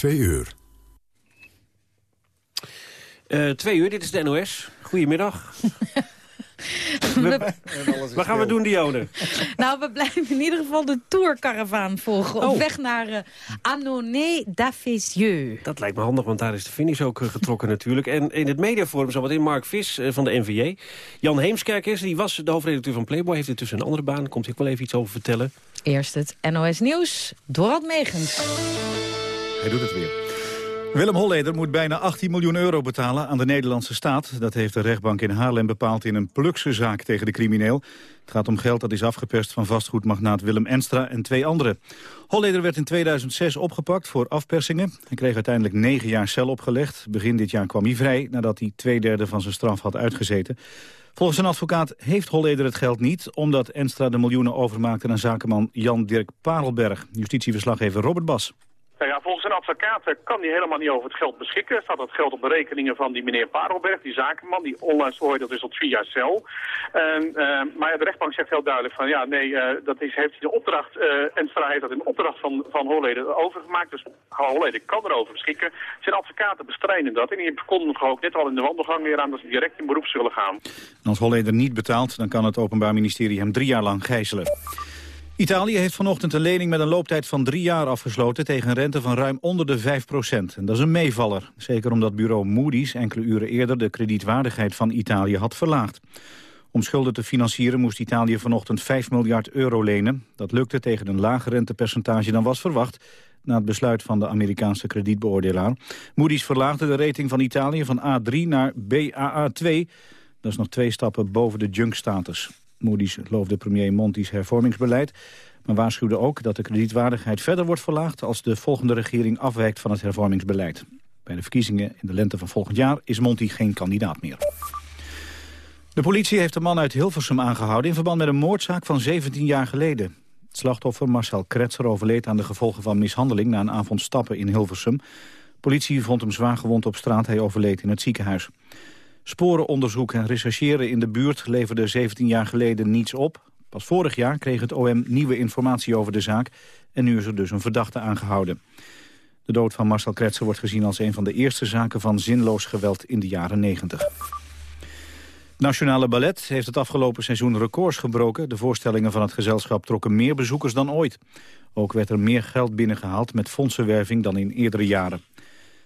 Twee uur. Uh, twee uur, dit is de NOS. Goedemiddag. We, wat gaan we doen, Dione? Nou, we blijven in ieder geval de tourcaravaan volgen. Op oh. weg naar uh, Annonay d'Afficieux. Dat lijkt me handig, want daar is de finish ook uh, getrokken natuurlijk. En in het mediaforum zat in Mark Vis uh, van de NVJ. Jan Heemskerk is, die was de hoofdredacteur van Playboy. Heeft intussen een andere baan. Komt hij wel even iets over vertellen. Eerst het NOS Nieuws. Dorald Megens. Hij doet het weer. Willem Holleder moet bijna 18 miljoen euro betalen aan de Nederlandse staat. Dat heeft de rechtbank in Haarlem bepaald in een plukse zaak tegen de crimineel. Het gaat om geld dat is afgeperst van vastgoedmagnaat Willem Enstra en twee anderen. Holleder werd in 2006 opgepakt voor afpersingen. Hij kreeg uiteindelijk negen jaar cel opgelegd. Begin dit jaar kwam hij vrij nadat hij twee derde van zijn straf had uitgezeten. Volgens een advocaat heeft Holleder het geld niet... omdat Enstra de miljoenen overmaakte aan zakenman Jan-Dirk Parelberg. Justitieverslaggever Robert Bas. Nou ja, volgens een advocaat kan hij helemaal niet over het geld beschikken. Staat het geld op de rekeningen van die meneer Parelberg, die zakenman, die onlangs dat is tot vier jaar cel. Uh, maar ja, de rechtbank zegt heel duidelijk van ja, nee, uh, dat is, heeft hij de opdracht, en heeft dat in opdracht van, van Holleder overgemaakt. Dus Holleder kan erover beschikken. Zijn advocaten bestrijden dat en die kondigen ook net al in de wandelgang weer aan dat ze direct in beroep zullen gaan. En als Holleder niet betaalt, dan kan het Openbaar Ministerie hem drie jaar lang gijzelen. Italië heeft vanochtend een lening met een looptijd van drie jaar afgesloten... tegen een rente van ruim onder de 5 procent. En dat is een meevaller. Zeker omdat bureau Moody's enkele uren eerder... de kredietwaardigheid van Italië had verlaagd. Om schulden te financieren moest Italië vanochtend 5 miljard euro lenen. Dat lukte tegen een lager rentepercentage dan was verwacht... na het besluit van de Amerikaanse kredietbeoordelaar. Moody's verlaagde de rating van Italië van A3 naar BAA2... Dat is nog twee stappen boven de junk-status. Moody's loofde premier Monti's hervormingsbeleid... maar waarschuwde ook dat de kredietwaardigheid verder wordt verlaagd... als de volgende regering afwijkt van het hervormingsbeleid. Bij de verkiezingen in de lente van volgend jaar is Monti geen kandidaat meer. De politie heeft een man uit Hilversum aangehouden... in verband met een moordzaak van 17 jaar geleden. Het slachtoffer Marcel Kretser overleed aan de gevolgen van mishandeling... na een avond stappen in Hilversum. Politie vond hem zwaar gewond op straat. Hij overleed in het ziekenhuis. Sporenonderzoek en rechercheren in de buurt leverde 17 jaar geleden niets op. Pas vorig jaar kreeg het OM nieuwe informatie over de zaak... en nu is er dus een verdachte aangehouden. De dood van Marcel Kretser wordt gezien als een van de eerste zaken van zinloos geweld in de jaren 90. Nationale Ballet heeft het afgelopen seizoen records gebroken. De voorstellingen van het gezelschap trokken meer bezoekers dan ooit. Ook werd er meer geld binnengehaald met fondsenwerving dan in eerdere jaren.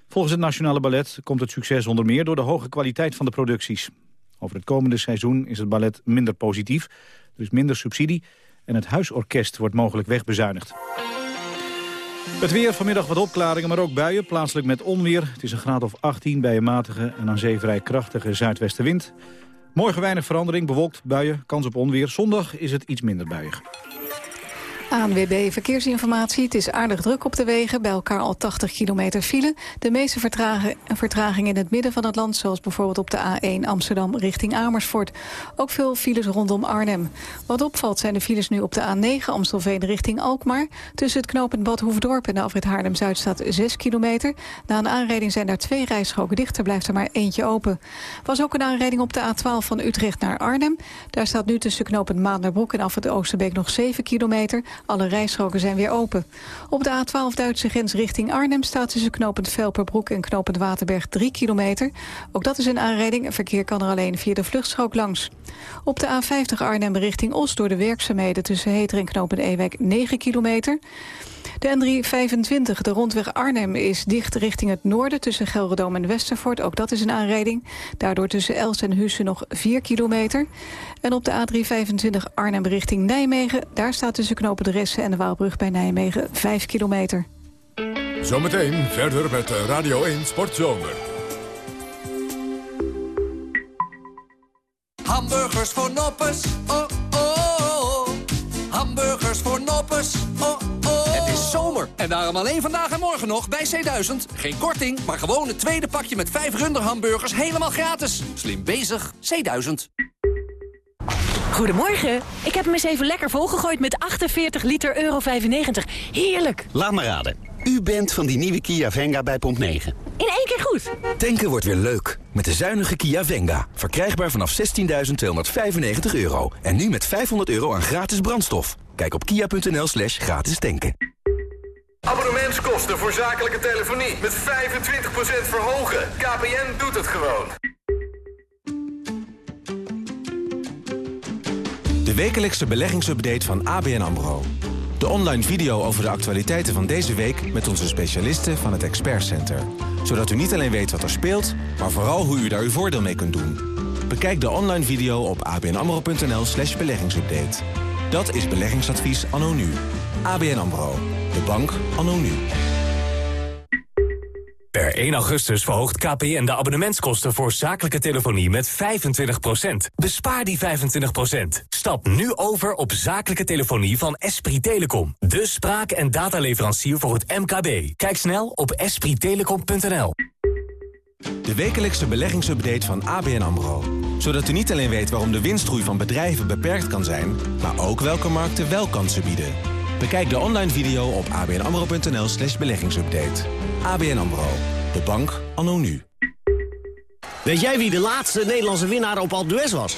Volgens het Nationale Ballet komt het succes onder meer door de hoge kwaliteit van de producties. Over het komende seizoen is het ballet minder positief. Er is minder subsidie en het huisorkest wordt mogelijk wegbezuinigd. Het weer, vanmiddag wat opklaringen, maar ook buien, plaatselijk met onweer. Het is een graad of 18 bij een matige en aan zee vrij krachtige zuidwestenwind. Morgen weinig verandering, bewolkt, buien, kans op onweer. Zondag is het iets minder buiig. ANWB Verkeersinformatie. Het is aardig druk op de wegen. Bij elkaar al 80 kilometer file. De meeste vertraging in het midden van het land... zoals bijvoorbeeld op de A1 Amsterdam richting Amersfoort. Ook veel files rondom Arnhem. Wat opvalt zijn de files nu op de A9 Amstelveen richting Alkmaar. Tussen het knooppunt Bad Hoefdorp en de afrit Haarlem-Zuid staat 6 kilometer. Na een aanrijding zijn daar twee rijstroken dicht. Er blijft er maar eentje open. was ook een aanrijding op de A12 van Utrecht naar Arnhem. Daar staat nu tussen knooppunt Maanderbroek en af het Oosterbeek nog 7 kilometer. Alle rijstroken zijn weer open. Op de A12 Duitse grens richting Arnhem staat tussen knopend Velperbroek en knopend Waterberg 3 kilometer. Ook dat is een aanrijding. Verkeer kan er alleen via de vluchtstrook langs. Op de A50 Arnhem richting Os door de werkzaamheden tussen Heter en knopend Ewijk 9 kilometer. De N325, de rondweg Arnhem, is dicht richting het noorden... tussen Gelredome en Westervoort. Ook dat is een aanrijding. Daardoor tussen Els en Hussen nog 4 kilometer. En op de A325 Arnhem richting Nijmegen... daar staat tussen knopen de Ressen en de Waalbrug bij Nijmegen 5 kilometer. Zometeen verder met Radio 1 Sportzomer. Hamburgers voor noppes, oh oh, oh. Hamburgers voor noppes, oh En daarom alleen vandaag en morgen nog bij C1000. Geen korting, maar gewoon het tweede pakje met 5 runderhamburgers helemaal gratis. Slim bezig, C1000. Goedemorgen. Ik heb hem eens even lekker volgegooid met 48 liter euro 95. Heerlijk. Laat maar raden. U bent van die nieuwe Kia Venga bij Pomp 9. In één keer goed. Tanken wordt weer leuk. Met de zuinige Kia Venga. Verkrijgbaar vanaf 16.295 euro. En nu met 500 euro aan gratis brandstof. Kijk op kia.nl slash gratis tanken. Abonnementskosten voor zakelijke telefonie met 25% verhogen. KPN doet het gewoon. De wekelijkse beleggingsupdate van ABN AMRO. De online video over de actualiteiten van deze week... met onze specialisten van het Expert Center. Zodat u niet alleen weet wat er speelt, maar vooral hoe u daar uw voordeel mee kunt doen. Bekijk de online video op abnamro.nl slash beleggingsupdate. Dat is beleggingsadvies anno nu. ABN AMRO. De bank anno nu. Per 1 augustus verhoogt KPN de abonnementskosten voor zakelijke telefonie met 25%. Bespaar die 25%. Stap nu over op zakelijke telefonie van Esprit Telecom. De spraak- en dataleverancier voor het MKB. Kijk snel op esprittelecom.nl. De wekelijkse beleggingsupdate van ABN AMRO. Zodat u niet alleen weet waarom de winstgroei van bedrijven beperkt kan zijn... maar ook welke markten wel kansen bieden. Bekijk de online video op abnamro.nl slash beleggingsupdate. ABN AMRO. De bank anno nu. Weet jij wie de laatste Nederlandse winnaar op Alpe d'Huez was?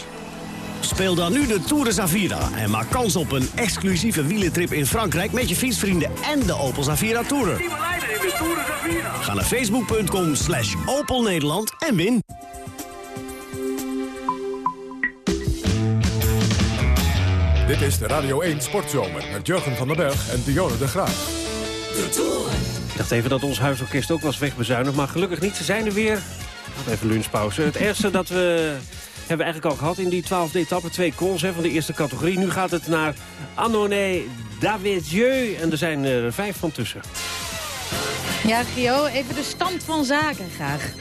Speel dan nu de Tour de Zavira en maak kans op een exclusieve wielentrip in Frankrijk... met je fietsvrienden en de Opel Zavira Tourer. Ga naar facebook.com slash Opel Nederland en win. Dit is de Radio 1 Sportzomer met Jurgen van den Berg en Dionne de Graaf. Ik dacht even dat ons huisorkest ook was wegbezuinigd, maar gelukkig niet. Ze zijn er weer. Even lunchpauze. Het eerste dat we hebben we eigenlijk al gehad in die twaalfde etappe. Twee calls hè, van de eerste categorie. Nu gaat het naar Annonay Davidieu. En er zijn er vijf van tussen. Ja, Gio, even de stand van zaken graag.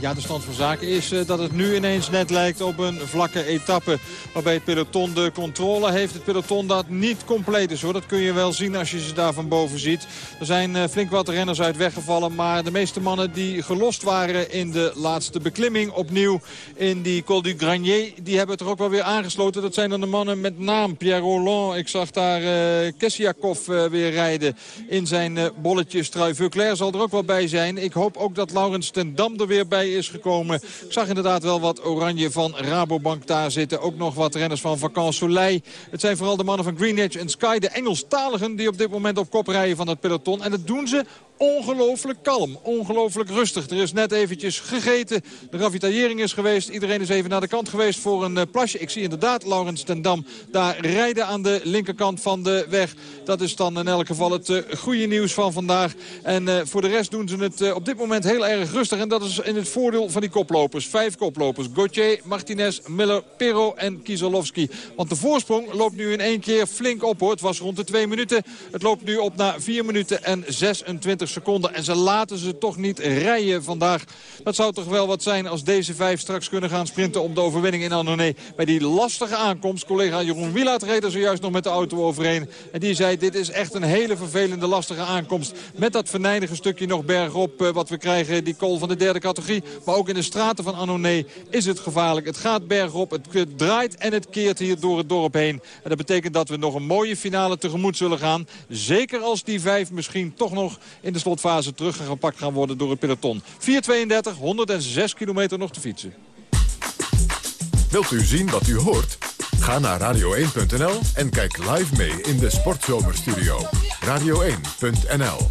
Ja, de stand van zaken is uh, dat het nu ineens net lijkt op een vlakke etappe. Waarbij het peloton de controle heeft. Het peloton dat niet compleet is hoor. Dat kun je wel zien als je ze daar van boven ziet. Er zijn uh, flink wat renners uit weggevallen. Maar de meeste mannen die gelost waren in de laatste beklimming opnieuw in die Col du Granier. Die hebben het er ook wel weer aangesloten. Dat zijn dan de mannen met naam. Pierre Roland. Ik zag daar uh, Kessiakov weer rijden in zijn bolletjes trui. Zal er ook wel bij zijn. Ik hoop ook dat Laurens ten Dam er weer bij is gekomen. Ik zag inderdaad wel wat oranje van Rabobank daar zitten. Ook nog wat renners van Vacan Soleil. Het zijn vooral de mannen van Greenwich en Sky, de Engelstaligen... die op dit moment op kop rijden van het peloton. En dat doen ze ongelooflijk kalm, ongelooflijk rustig. Er is net eventjes gegeten, de ravitaillering is geweest. Iedereen is even naar de kant geweest voor een uh, plasje. Ik zie inderdaad Laurens ten Dam daar rijden aan de linkerkant van de weg. Dat is dan in elk geval het uh, goede nieuws van vandaag. En uh, voor de rest doen ze het op dit moment heel erg rustig. En dat is in het voordeel van die koplopers. Vijf koplopers. Gauthier, Martinez, Miller, Perro en Kieselowski. Want de voorsprong loopt nu in één keer flink op hoor. Het was rond de twee minuten. Het loopt nu op naar vier minuten en 26 seconden. En ze laten ze toch niet rijden vandaag. Dat zou toch wel wat zijn als deze vijf straks kunnen gaan sprinten om de overwinning in Annonay. Bij die lastige aankomst. Collega Jeroen Wielaert reed er zojuist nog met de auto overheen. En die zei dit is echt een hele vervelende lastige aankomst. Met dat venijnige stukje nog bergop uh, wat we krijgen. Die kool van de derde categorie. Maar ook in de straten van Annonay is het gevaarlijk. Het gaat bergop. Het draait en het keert hier door het dorp heen. En dat betekent dat we nog een mooie finale tegemoet zullen gaan. Zeker als die vijf misschien toch nog in de slotfase teruggepakt gaan worden door het peloton. 4.32, 106 kilometer nog te fietsen. Wilt u zien wat u hoort? Ga naar radio1.nl en kijk live mee in de Sportzomerstudio. Radio1.nl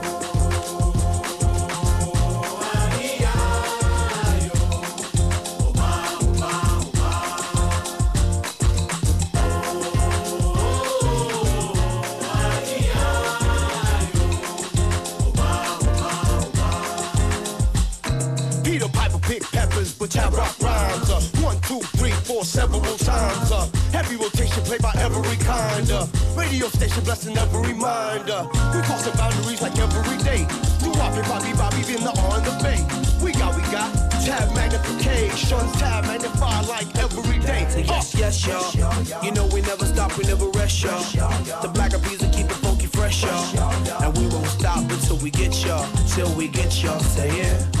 Played by every kind of radio station, blessing every mind. Uh, we crossing boundaries like every day. Do Bobby, Bobby, Bobby, been the on the bay. We got, we got tab magnification, tab magnified like every day. Say yes, yes, y'all. You know we never stop, we never rest, y'all. The black bees will keep it funky fresh, y'all. And we won't stop until we get y'all, till we get y'all. Say yeah.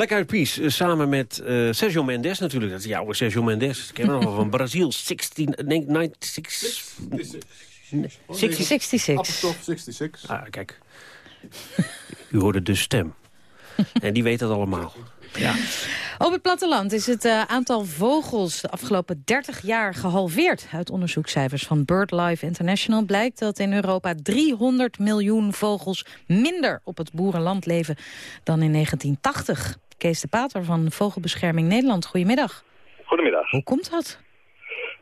Black Eyed Peas eh, samen met eh, Sergio Mendes natuurlijk. Dat is jouw Sergio Mendes. Ik ken hem nog wel van Brazil. 16, nee, 96... 60, 66. Apostrof 66. Ah, kijk. U hoorde de stem. en die weet dat allemaal. Ja. Op het platteland is het eh, aantal vogels de afgelopen 30 jaar gehalveerd. Uit onderzoekscijfers van BirdLife International blijkt dat in Europa 300 miljoen vogels minder op het boerenland leven dan in 1980. Kees de Pater van Vogelbescherming Nederland, goedemiddag. Goedemiddag. Hoe komt dat?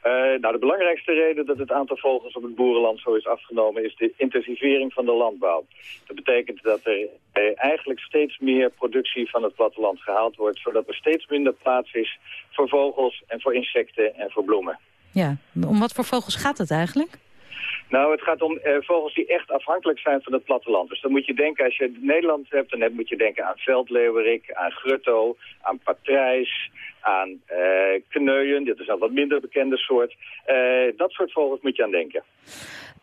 Eh, nou, de belangrijkste reden dat het aantal vogels op het boerenland zo is afgenomen is de intensivering van de landbouw. Dat betekent dat er eh, eigenlijk steeds meer productie van het platteland gehaald wordt, zodat er steeds minder plaats is voor vogels en voor insecten en voor bloemen. Ja, om wat voor vogels gaat het eigenlijk? Nou, het gaat om eh, vogels die echt afhankelijk zijn van het platteland. Dus dan moet je denken, als je Nederland hebt, dan moet je denken aan veldleeuwerik, aan grutto, aan patrijs, aan eh kneuien. Dit is een wat minder bekende soort. Eh, dat soort vogels moet je aan denken.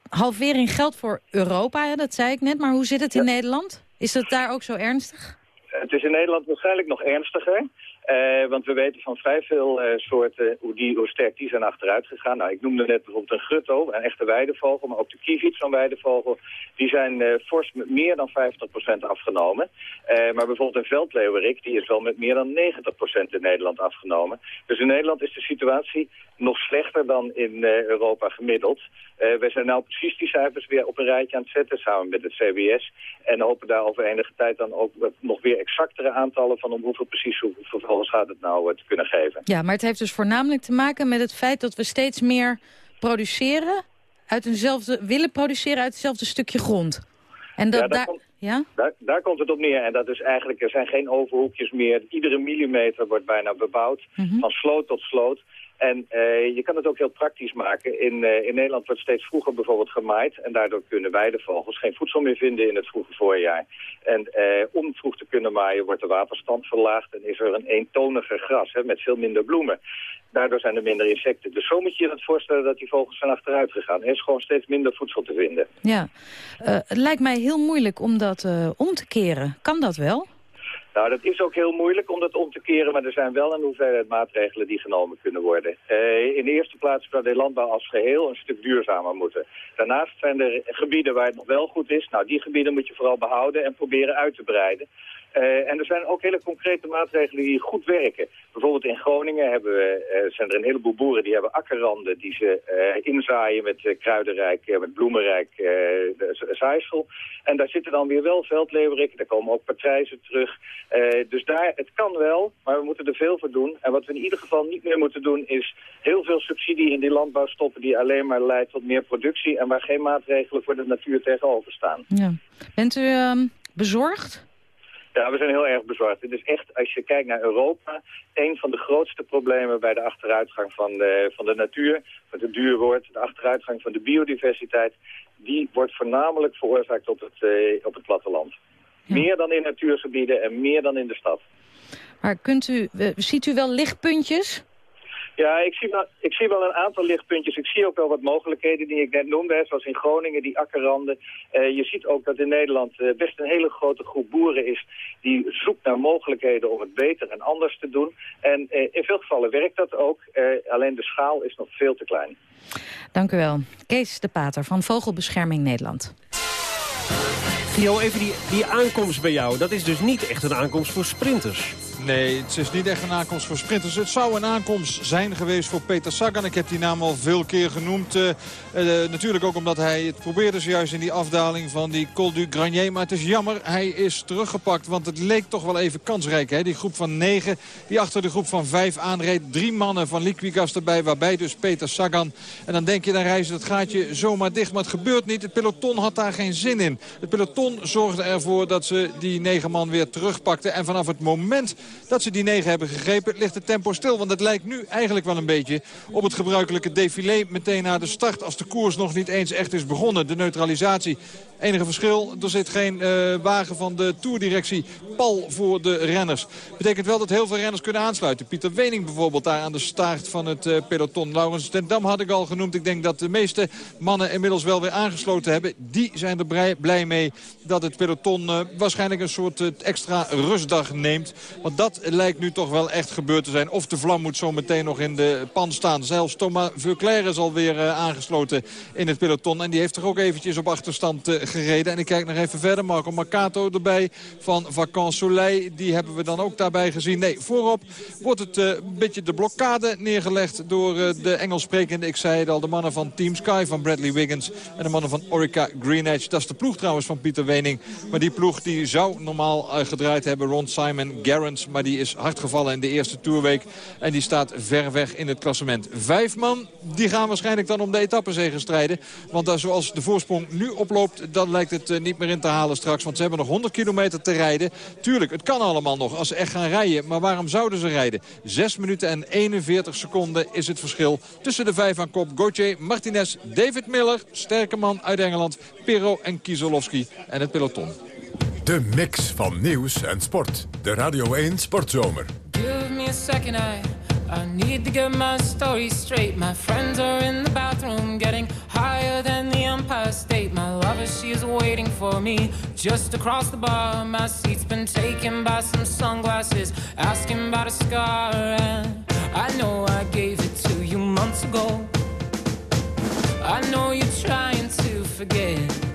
Halvering geldt voor Europa, dat zei ik net. Maar hoe zit het in Nederland? Is het daar ook zo ernstig? Het is in Nederland waarschijnlijk nog ernstiger. Eh, want we weten van vrij veel eh, soorten hoe, die, hoe sterk die zijn achteruit gegaan. Nou, ik noemde net bijvoorbeeld een grutto, een echte weidevogel, maar ook de kievit, zo'n weidevogel. Die zijn eh, fors met meer dan 50% afgenomen. Maar bijvoorbeeld een veldleeuwerik, die is wel met meer dan 90% in Nederland afgenomen. Dus in Nederland is de situatie nog slechter dan in Europa gemiddeld. Wij zijn nou precies die cijfers weer op een rijtje aan het zetten samen met het CBS. En hopen daar over enige tijd dan ook nog weer exactere aantallen van om hoeveel precies hoeveel gaat het nou eh, te kunnen geven. Ja, maar het heeft dus voornamelijk te maken met het feit dat we steeds meer produceren... Uit eenzelfde, willen produceren uit hetzelfde stukje grond. En dat Ja, daar komt- Ja? Daar, daar komt het op neer. En dat is eigenlijk, er zijn geen overhoekjes meer. Iedere millimeter wordt bijna bebouwd, van sloot tot sloot. En eh, je kan het ook heel praktisch maken. In, eh, in Nederland wordt steeds vroeger bijvoorbeeld gemaaid. En daardoor kunnen weidevogels geen voedsel meer vinden in het vroege voorjaar. En eh, om vroeg te kunnen maaien wordt de waterstand verlaagd. En is er een eentoniger gras hè, met veel minder bloemen. Daardoor zijn er minder insecten. Dus zo moet je je het voorstellen dat die vogels zijn achteruit gegaan. Er is gewoon steeds minder voedsel te vinden. Ja. Het lijkt mij heel moeilijk om dat om te keren. Kan dat wel? Nou, dat is ook heel moeilijk om dat om te keren, maar er zijn wel een hoeveelheid maatregelen die genomen kunnen worden. Eh, in de eerste plaats zou de landbouw als geheel een stuk duurzamer moeten. Daarnaast zijn er gebieden waar het nog wel goed is. Nou, die gebieden moet je vooral behouden en proberen uit te breiden. Eh, en er zijn ook hele concrete maatregelen die goed werken. Bijvoorbeeld in Groningen hebben we, eh, zijn er een heleboel boeren die hebben akkerranden die ze eh, inzaaien met kruidenrijk, met bloemenrijk zaaisel. En daar zitten dan weer wel veldleeuwerik, daar komen ook patrijzen terug. Dus daar, het kan wel, maar we moeten er veel voor doen. En wat we in ieder geval niet meer moeten doen is heel veel subsidie in die landbouw stoppen die alleen maar leidt tot meer productie en waar geen maatregelen voor de natuur tegenover staan. Ja. Bent u ehm, bezorgd? Ja, we zijn heel erg bezorgd. Het is echt, als je kijkt naar Europa, een van de grootste problemen bij de achteruitgang van de, van de natuur, wat het duur wordt, de achteruitgang van de biodiversiteit, die wordt voornamelijk veroorzaakt op het, eh, op het platteland. Meer dan in natuurgebieden en meer dan in de stad. Maar kunt u, ziet u wel lichtpuntjes? Ja, ik zie, wel, ik zie wel een aantal lichtpuntjes. Ik zie ook wel wat mogelijkheden die ik net noemde, hè, zoals in Groningen, die akkerranden. Eh, je ziet ook dat in Nederland eh, best een hele grote groep boeren is die zoekt naar mogelijkheden om het beter en anders te doen. En eh, in veel gevallen werkt dat ook, eh, alleen de schaal is nog veel te klein. Dank u wel. Kees de Pater van Vogelbescherming Nederland. Gio, even die, die aankomst bij jou. Dat is dus niet echt een aankomst voor sprinters. Nee, het is niet echt een aankomst voor sprinters. Het zou een aankomst zijn geweest voor Peter Sagan. Ik heb die naam al veel keer genoemd. Uh, uh, natuurlijk ook omdat hij het probeerde zojuist in die afdaling van die Col du Granier. Maar het is jammer, hij is teruggepakt. Want het leek toch wel even kansrijk. Hè? Die groep van negen die achter de groep van vijf aanreed. Drie mannen van Liquigas erbij, waarbij dus Peter Sagan. En dan denk je, dan reizen het gaatje zomaar dicht. Maar het gebeurt niet. Het peloton had daar geen zin in. Het peloton zorgde ervoor dat ze die negen man weer terugpakten. En vanaf het moment dat ze die negen hebben gegrepen, ligt het tempo stil. Want het lijkt nu eigenlijk wel een beetje op het gebruikelijke défilé meteen na de start. Als de koers nog niet eens echt is begonnen. De neutralisatie Enige verschil, er zit geen uh, wagen van de toerdirectie pal voor de renners. Betekent wel dat heel veel renners kunnen aansluiten. Pieter Wening bijvoorbeeld daar aan de staart van het uh, peloton. Laurens ten Dam had ik al genoemd. Ik denk dat de meeste mannen inmiddels wel weer aangesloten hebben. Die zijn er blij, mee dat het peloton uh, waarschijnlijk een soort extra rustdag neemt. Want dat lijkt nu toch wel echt gebeurd te zijn. Of de vlam moet zo meteen nog in de pan staan. Zelfs Thomas Veuclair is alweer aangesloten in het peloton. En die heeft toch ook eventjes op achterstand gereden. En ik kijk nog even verder. Marco Mercato erbij van Vacances Soleil. Die hebben we dan ook daarbij gezien. Nee, voorop wordt het uh, een beetje de blokkade neergelegd door uh, de Engels sprekende. Ik zei het al, de mannen van Team Sky van Bradley Wiggins. En de mannen van Orica Greenedge. Dat is de ploeg trouwens van Pieter Wening. Maar die ploeg die zou normaal uh, gedraaid hebben. Ron Simon Maar die is hard gevallen in de eerste toerweek. En die staat ver weg in het klassement. Vijf man, die gaan waarschijnlijk dan om de etappenzegen strijden. Want daar, zoals de voorsprong nu oploopt dan lijkt het uh, niet meer in te halen straks. Want ze hebben nog 100 kilometer te rijden. Tuurlijk, het kan allemaal nog als ze echt gaan rijden. Maar waarom zouden ze rijden? 6 minuten en 41 seconden is het verschil tussen de vijf aan kop. Gauthier, Martinez, David Miller, sterke man uit Engeland, Pirro en Kieselowski en het peloton. De mix van nieuws en sport. De Radio 1 Sportzomer. Give me a second, I, I need to get my story straight. My friends are in the bathroom getting higher than the Empire State. My lover, she is waiting for me just across the bar. My seat's been taken by some sunglasses, asking about a scar. And I know I gave it to you months ago. I know you're trying to forget.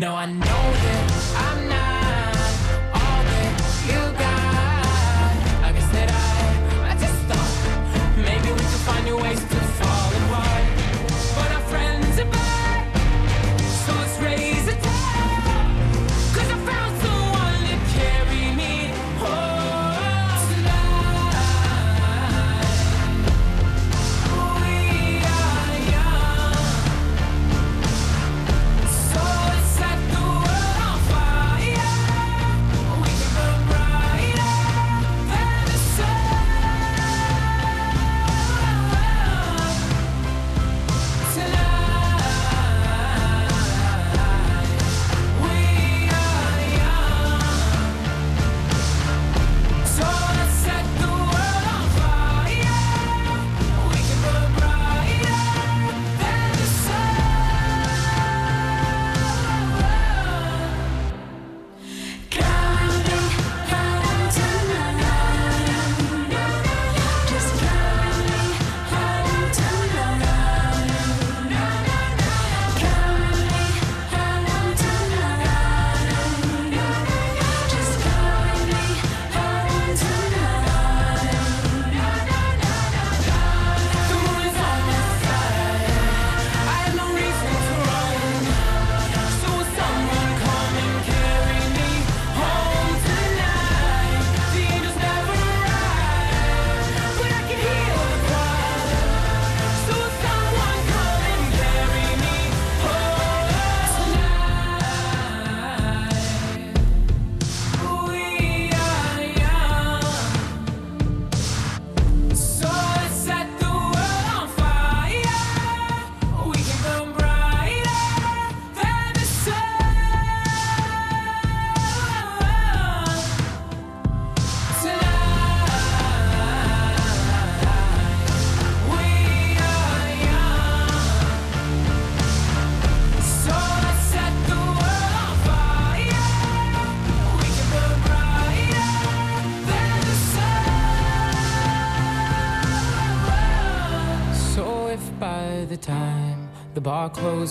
No, I know that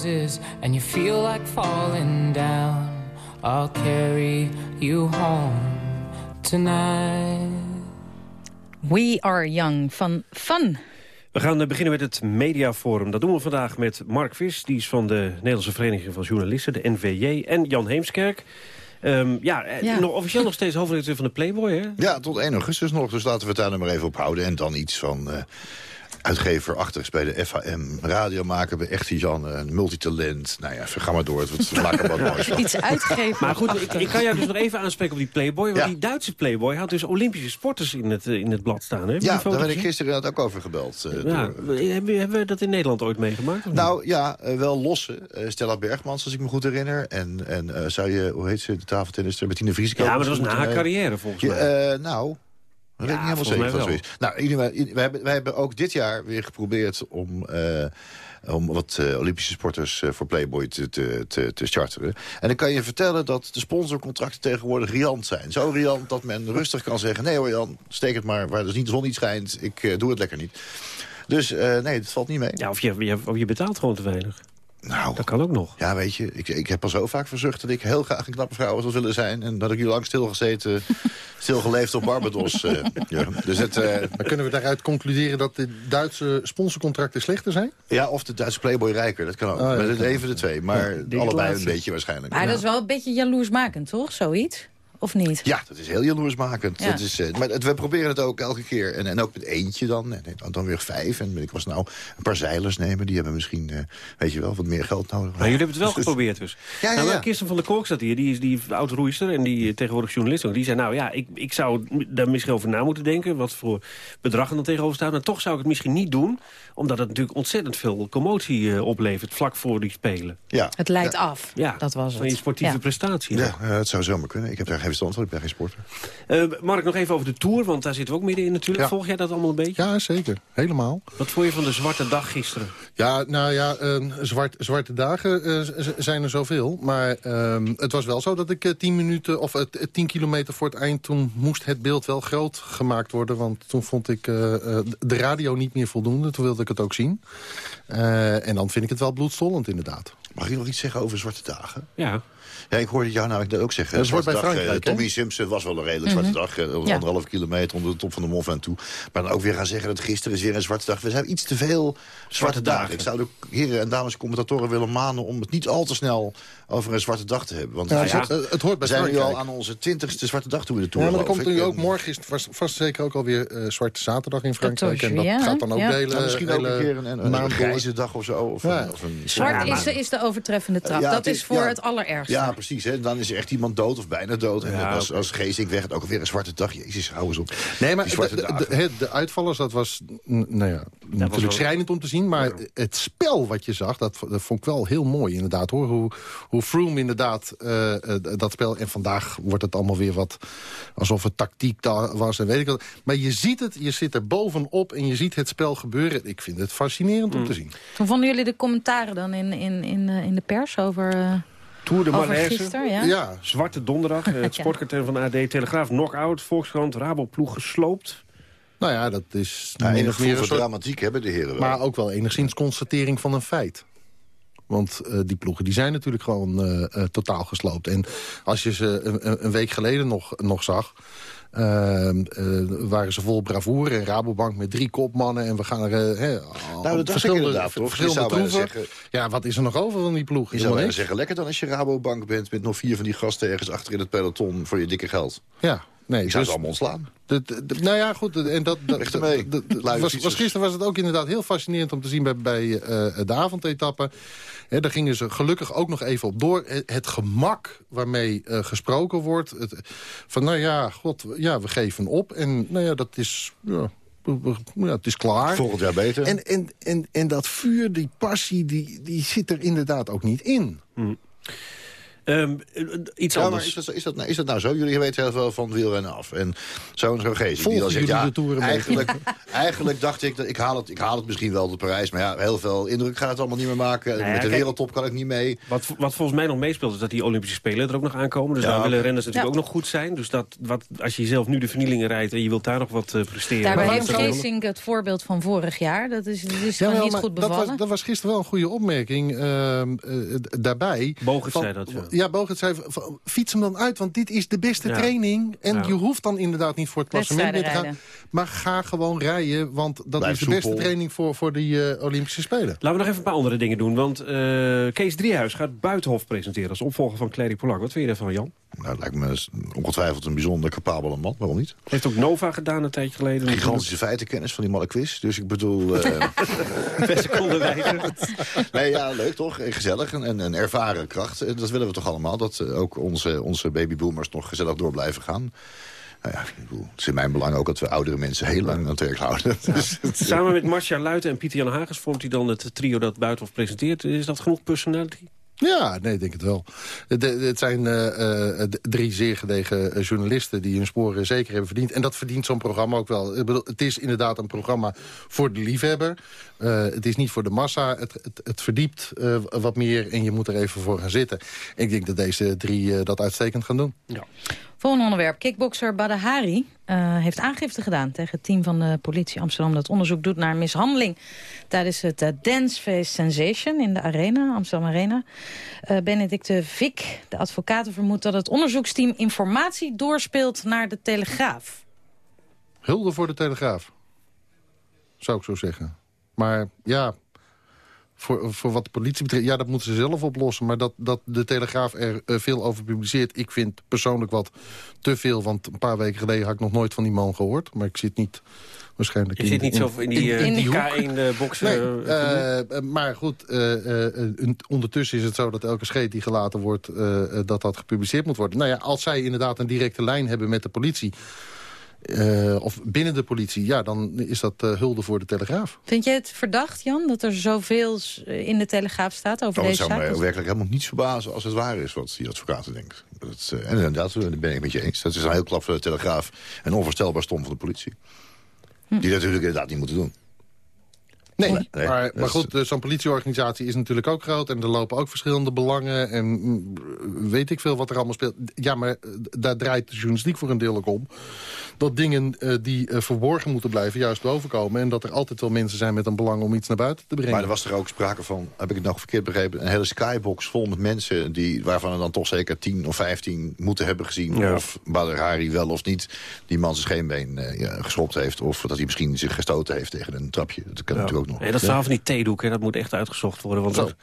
bar closes and you feel like falling down, I'll carry you home tonight. We Are Young van Fun. We gaan eh, beginnen met het Mediaforum. Dat doen we vandaag met Mark Vis, die is van de Nederlandse Vereniging van Journalisten, de NVJ, en Jan Heemskerk. Ehm, ja, eh, Ja. Nog, officieel nog steeds hoofdredacteur van de Playboy, hè? Ja, tot 1 augustus nog, dus laten we het daar nog maar even op houden. En dan iets van eh uitgeverachtigs bij de FHM. Radio maken bij Echte Jan, een multitalent. Nou ja, ga maar door, het- we maken er wat moois van. Iets uitgeven. Maar goed, ik, ik kan jou dus nog even aanspreken op die Playboy. Want Ja. die Duitse Playboy had dus Olympische sporters in het, eh, in het blad staan. Hè? Ja, daar werd ik gisteren ook over gebeld. eh, Ja, door- hebben, we- hebben we dat in Nederland ooit meegemaakt? Nou ja, eh, wel losse. Stella Bergmans, als ik me goed herinner. En, en eh, zou je, hoe heet ze, de tafeltennister, Bettine Vriesekamp. Ja, maar dat was na haar carrière, volgens Ja, mij. eh, nou, dat weet ik niet helemaal zeker mij of dat zo is. Nou, wij hebben, wij hebben ook dit jaar weer geprobeerd om... eh, om wat eh, Olympische sporters eh, voor Playboy te, te, te, te charteren. En dan kan je vertellen dat de sponsorcontracten tegenwoordig riant zijn. Zo riant dat men rustig kan zeggen... nee hoor Jan, steek het maar waar dus niet de zon niet schijnt. Ik doe het lekker niet. Dus nee, dat valt niet mee. Ja, of je, je, of je betaalt gewoon te weinig. Nou, dat kan ook nog. Ja, weet je, ik, ik heb al zo vaak verzucht dat ik heel graag een knappe vrouw zou willen zijn. En dat ik hier lang stilgezeten, stilgeleefd op Barbados. eh, Jurgen. dus het, eh, Maar kunnen we daaruit concluderen dat de Duitse sponsorcontracten slechter zijn? ja, of de Duitse Playboy rijker, dat kan ook. Oh, ja, dat even de twee, maar Ja, allebei een beetje waarschijnlijk. Maar dat is wel een beetje jaloersmakend, toch? Zoiets? Of niet? Ja, dat is heel jaloersmakend. Ja. Dat is, eh, maar het, we proberen het ook elke keer. En, en ook met eentje dan. En dan, dan weer vijf. En ik was nou een paar zeilers nemen. Die hebben misschien, eh, weet je wel, wat meer geld nodig. Maar jullie hebben het wel geprobeerd dus. Ja, ja, nou, ja. Kirsten van der Kolk zat hier, die is die oud roeister en die eh, tegenwoordig journalist ook. Die zei, nou ja, ik, ik zou daar misschien over na moeten denken... wat voor bedrag er dan tegenover staat. Maar toch zou ik het misschien niet doen... omdat het natuurlijk ontzettend veel commotie eh, oplevert... vlak voor die Spelen. Ja. Het leidt af. Ja, dat was van je het. sportieve Ja. prestatie. Ja, eh, het zou zomaar kunnen. Ik heb daar geen verstand van. Ik ben geen sporter. Eh, Mark, nog even over de Tour, want daar zitten we ook midden in natuurlijk. Ja. Volg jij dat allemaal een beetje? Ja, zeker. Helemaal. Wat vond je van de zwarte dag gisteren? Ja, nou ja, eh, zwart, zwarte dagen eh, zijn er zoveel. Maar ehm, het was wel zo dat ik tien minuten of tien kilometer voor het eind... toen moest het beeld wel groot gemaakt worden. Want toen vond ik eh, eh, de radio niet meer voldoende. Toen wilde ik het ook zien. Eh, en dan vind ik het wel bloedstollend inderdaad. Mag ik nog iets zeggen over zwarte dagen? Ja. Ja, ik hoorde jou namelijk dat ook zeggen. Dat wordt bij Zwarte dag, eh, Frankrijk? Tommy Simpson was wel een redelijk zwarte dag. eh, Ja. Anderhalf kilometer onder de top van de Mont Ventoux. Maar dan ook weer gaan zeggen dat gisteren is weer een zwarte dag. We zijn iets te veel zwarte, dagen. dagen. Ik zou de heren en dames commentatoren willen manen... om het niet al te snel over een zwarte dag te hebben. Want Ja, nou het- het- het hoort bij we zijn nu al aan onze twintigste zwarte dag toen we de Tour Ja, maar komt er ik. nu ook En- morgen is vast, vast zeker ook alweer eh Zwarte Zaterdag in Frankrijk. En dat ja, gaat dan ook ja. de hele, Nou, misschien ook een keer een, een, een grijze dag of zo. Of, Ja. een, of een, Zwart Ja, is, de, is de overtreffende trap. Ja, dat is voor ja. het allerergste. Ja, precies. Hè. Dan is er echt iemand dood of bijna dood. En Ja, als, als Geesink weg, het ook alweer een zwarte dag. Jezus, hou eens op. Nee, maar de, de, dagen. de, de uitvallers, dat was nou ja, natuurlijk wel- schrijnend om te zien. Maar het spel wat je zag, dat, dat vond ik wel heel mooi inderdaad. hoor. Hoe, hoe Froome inderdaad eh, eh, dat spel... En vandaag wordt het allemaal weer wat alsof het tactiek was en weet ik wat. Maar je ziet het, je zit er bovenop en je ziet het spel gebeuren. Ik vind het fascinerend Mm. om te zien. Toen vonden jullie de commentaren dan in, in, in, eh, in de pers over... eh, Tour de gisteren, ja? Ja. Zwarte donderdag. Het sportkartel van AD, Telegraaf, knock-out, Volkskrant, Raboploeg gesloopt. Nou ja, dat is min enig gevoel een voor soort... dramatiek hebben de heren wel. Maar ook wel enigszins constatering van een feit. Want eh, die ploegen die zijn natuurlijk gewoon eh, eh, totaal gesloopt. En als je ze een, een- week geleden nog, nog zag... ehm, eh, waren ze vol bravoure en Rabobank met drie kopmannen... en we gaan er Nou, dat ik inderdaad, toch? Verschillende troeven. zeggen- Ja, wat is er nog over van die ploeg? Je zou zeggen, lekker dan als je Rabobank bent... met nog vier van die gasten ergens achter in het peloton voor je dikke geld. Ja, nee, Ik zou dus- ze allemaal ontslaan. De, de- de- nou ja, goed. En dat, was, was, gisteren was het ook inderdaad heel fascinerend om te zien bij, bij eh, de avondetappe. Hè, daar gingen ze gelukkig ook nog even op door. Het, het gemak waarmee eh, gesproken wordt. Het, van nou ja, god, ja, we geven op. En nou ja, dat is... Ja, ja, het is klaar. Volgend jaar beter. En, en, en, en dat vuur, die passie, die, die zit er inderdaad ook niet in. Eh, Ehm, eh, iets Ja, maar anders. is dat, is, dat, nou- is dat nou zo? Jullie weten heel veel van wielrennen af. En zo en zo geest. Die dan zegt, ja, eigenlijk, eigenlijk dacht ik, dat ik haal, het, ik haal het misschien wel de Parijs. Maar ja, heel veel indruk gaat het allemaal niet meer maken. Nou ja, Met de kijk- wereldtop kan ik niet mee. Wat, wat volgens mij nog meespeelt is dat die Olympische Spelen er ook nog aankomen. Dus Ja. daar willen renners natuurlijk Ja. ook nog goed zijn. Dus dat, wat, als je zelf nu de vernielingen rijdt en je wilt daar nog wat eh, presteren... Daarbij heeft dat Geesink het voorbeeld van vorig jaar. Dat is, dat is niet goed dat bevallen. was, dat was gisteren wel een goede opmerking ehm, eh, daarbij. Bogert Van- zei dat, ja. Ja, Bogert zei, van, fiets hem dan uit, want dit is de beste Ja. training. En Ja. je hoeft dan inderdaad niet voor het klassement meer te gaan. Maar ga gewoon rijden, want dat Blijf is de beste training voor, voor die eh, Olympische Spelen. Laten we nog even een paar andere dingen doen. Want eh, Kees Driehuis gaat Buitenhof presenteren als opvolger van Clary Polak. Wat vind je daarvan, Jan? Nou, het lijkt me ongetwijfeld een bijzonder capabele man. Waarom niet? Heeft ook Nova gedaan een tijdje geleden. Gigantische feitenkennis van die malle quiz. Dus ik bedoel... eh, seconde wijzen. nee, ja, leuk toch? En Gezellig. En en een ervaren kracht. Dat willen we toch allemaal. Dat eh, ook onze, onze babyboomers nog gezellig door blijven gaan. Nou ja, het is in mijn belang ook dat we oudere mensen heel lang aan het werk houden. Dus het- Samen met Marcia Luiten en Pieter Jan Hagens vormt hij dan het trio dat Buitenhof presenteert. Is dat genoeg personality? Ja, nee, ik denk het wel. Het, zijn eh, eh, drie zeer gedegen eh, journalisten die hun sporen zeker hebben verdiend. En dat verdient zo'n programma ook wel. Ik bedoel, het is inderdaad een programma voor de liefhebber. Het is niet voor de massa. Het, het, het verdiept wat meer en je moet er even voor gaan zitten. Ik denk dat deze drie dat uitstekend gaan doen. Ja. Volgende onderwerp. Kickbokser Badahari eh, heeft aangifte gedaan tegen het team van de politie Amsterdam... dat onderzoek doet naar mishandeling tijdens het eh, Dancefeest Sensation in de Arena, Amsterdam Arena. Eh Benedict de Vik, de advocaten, vermoedt dat het onderzoeksteam informatie doorspeelt naar de Telegraaf. Hulde voor de Telegraaf. Zou ik zo zeggen. Maar ja, voor, voor wat de politie betreft... ja, dat moeten ze zelf oplossen. Maar dat, dat de Telegraaf er eh, veel over publiceert... ik vind persoonlijk wat te veel. Want een paar weken geleden had ik nog nooit van die man gehoord. Maar ik zit niet waarschijnlijk Je in... zit niet zo in die, eh, in die hoek. K1-boxen. Nee, eh, maar goed, ondertussen is het zo dat elke scheet die gelaten wordt... dat dat gepubliceerd moet worden. Nou ja, als zij inderdaad een directe lijn hebben met de politie... eh, of binnen de politie, ja, dan is dat eh, hulde voor de Telegraaf. Vind je het verdacht, Jan, dat er zoveel in de Telegraaf staat over Oh, het deze zou zaak? mij werkelijk helemaal niets verbazen als het waar is wat die advocaten denkt. Dat, eh, en inderdaad, daar ben ik met je eens. Dat is een heel klap voor de Telegraaf en onvoorstelbaar stom van de politie. Hm. Die dat natuurlijk inderdaad niet moeten doen. Nee, Nee, maar, is- goed, eh, zo'n politieorganisatie is natuurlijk ook groot... en er lopen ook verschillende belangen en mm, weet ik veel wat er allemaal speelt. Ja, maar eh, daar draait de journalistiek voor een deel ook om. Dat dingen eh, die eh, verborgen moeten blijven juist bovenkomen... en dat er altijd wel mensen zijn met een belang om iets naar buiten te brengen. Maar er was er ook sprake van, heb ik het nog verkeerd begrepen... een hele skybox vol met mensen die, waarvan er dan toch zeker 10 of 15 moeten hebben gezien... Ja. of Badr Hari wel of niet die man zijn scheenbeen eh, ja, geschopt heeft... of dat hij misschien zich gestoten heeft tegen een trapje. Dat kan natuurlijk ook nog. Nee, dat verhaal van die theedoek, hè, dat moet echt uitgezocht worden. Want dat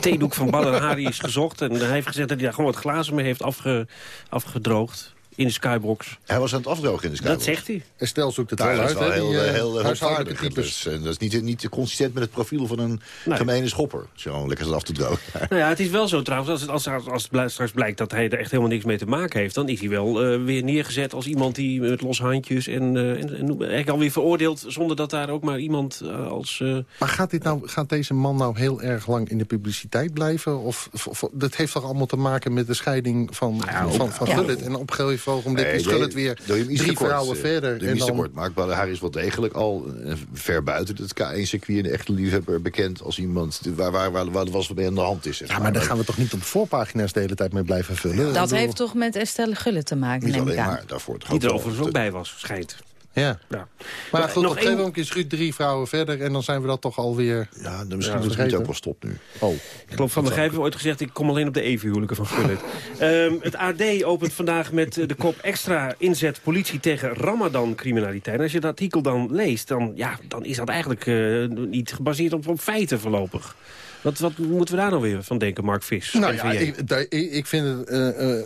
theedoek van Badr Hari is gezocht. En hij heeft gezegd dat hij daar gewoon wat glazen mee heeft afge, afgedroogd. In de skybox. Hij was aan het afdrogen in de skybox. Dat zegt hij. Estelle zoekt het Nou, wel dat is uit, wel hè, heel, die, eh, eh, heel huishoudelijke types. Dat is, eh, dat is niet, niet consistent met het profiel van een Nee. gemene schopper. Zo lekker af te drogen. Nou ja, het is wel zo trouwens. Als, het- als, als, als het straks blijkt dat hij er echt helemaal niks mee te maken heeft... dan is hij wel eh, weer neergezet als iemand die met losse handjes... en, eh, en, en eigenlijk alweer veroordeeld zonder dat daar ook maar iemand als... eh, Maar gaat, dit nou, gaat deze man nou heel erg lang in de publiciteit blijven? Of, of, of- dat heeft toch allemaal te maken met de scheiding van, van, van Ja. Gullit? En op een gegeven ogenblik Nee, is Gullit weer doe je hem iets drie vrouwen verder. doe hem En iets kort. Mark Badr Hari is wel degelijk al eh, ver buiten het K1-circuit... en de echte liefhebber bekend als iemand waar, waar, waar, was wat bij aan de hand is. zeg ja, maar daar gaan we toch niet op de voorpagina's de hele tijd mee blijven vullen? Dat bedoel, heeft toch met Estelle Gullit te maken, Niet neem ik aan. maar daarvoor. toch die er overigens ook bij was, schijnt. Ja. Ja. Maar Nog goed, op een gegeven moment is Ruud drie vrouwen verder... en dan zijn we dat toch alweer... Ja, dan misschien Ja, het vergeten. ook wel stop nu. Oh. Ik geloof Van der Gijp heeft ooit gezegd... ik kom alleen op de evenhuwelijken van Gullit. Ehm, het AD opent vandaag met de kop extra inzet politie tegen Ramadan-criminaliteit. En als je dat artikel dan leest, dan, ja, dan is dat eigenlijk eh, niet gebaseerd op, op feiten voorlopig. Wat, wat moeten we daar nou weer van denken, Mark Vis? Nou ja, ik, daar- ik, ik vind het eh, eh,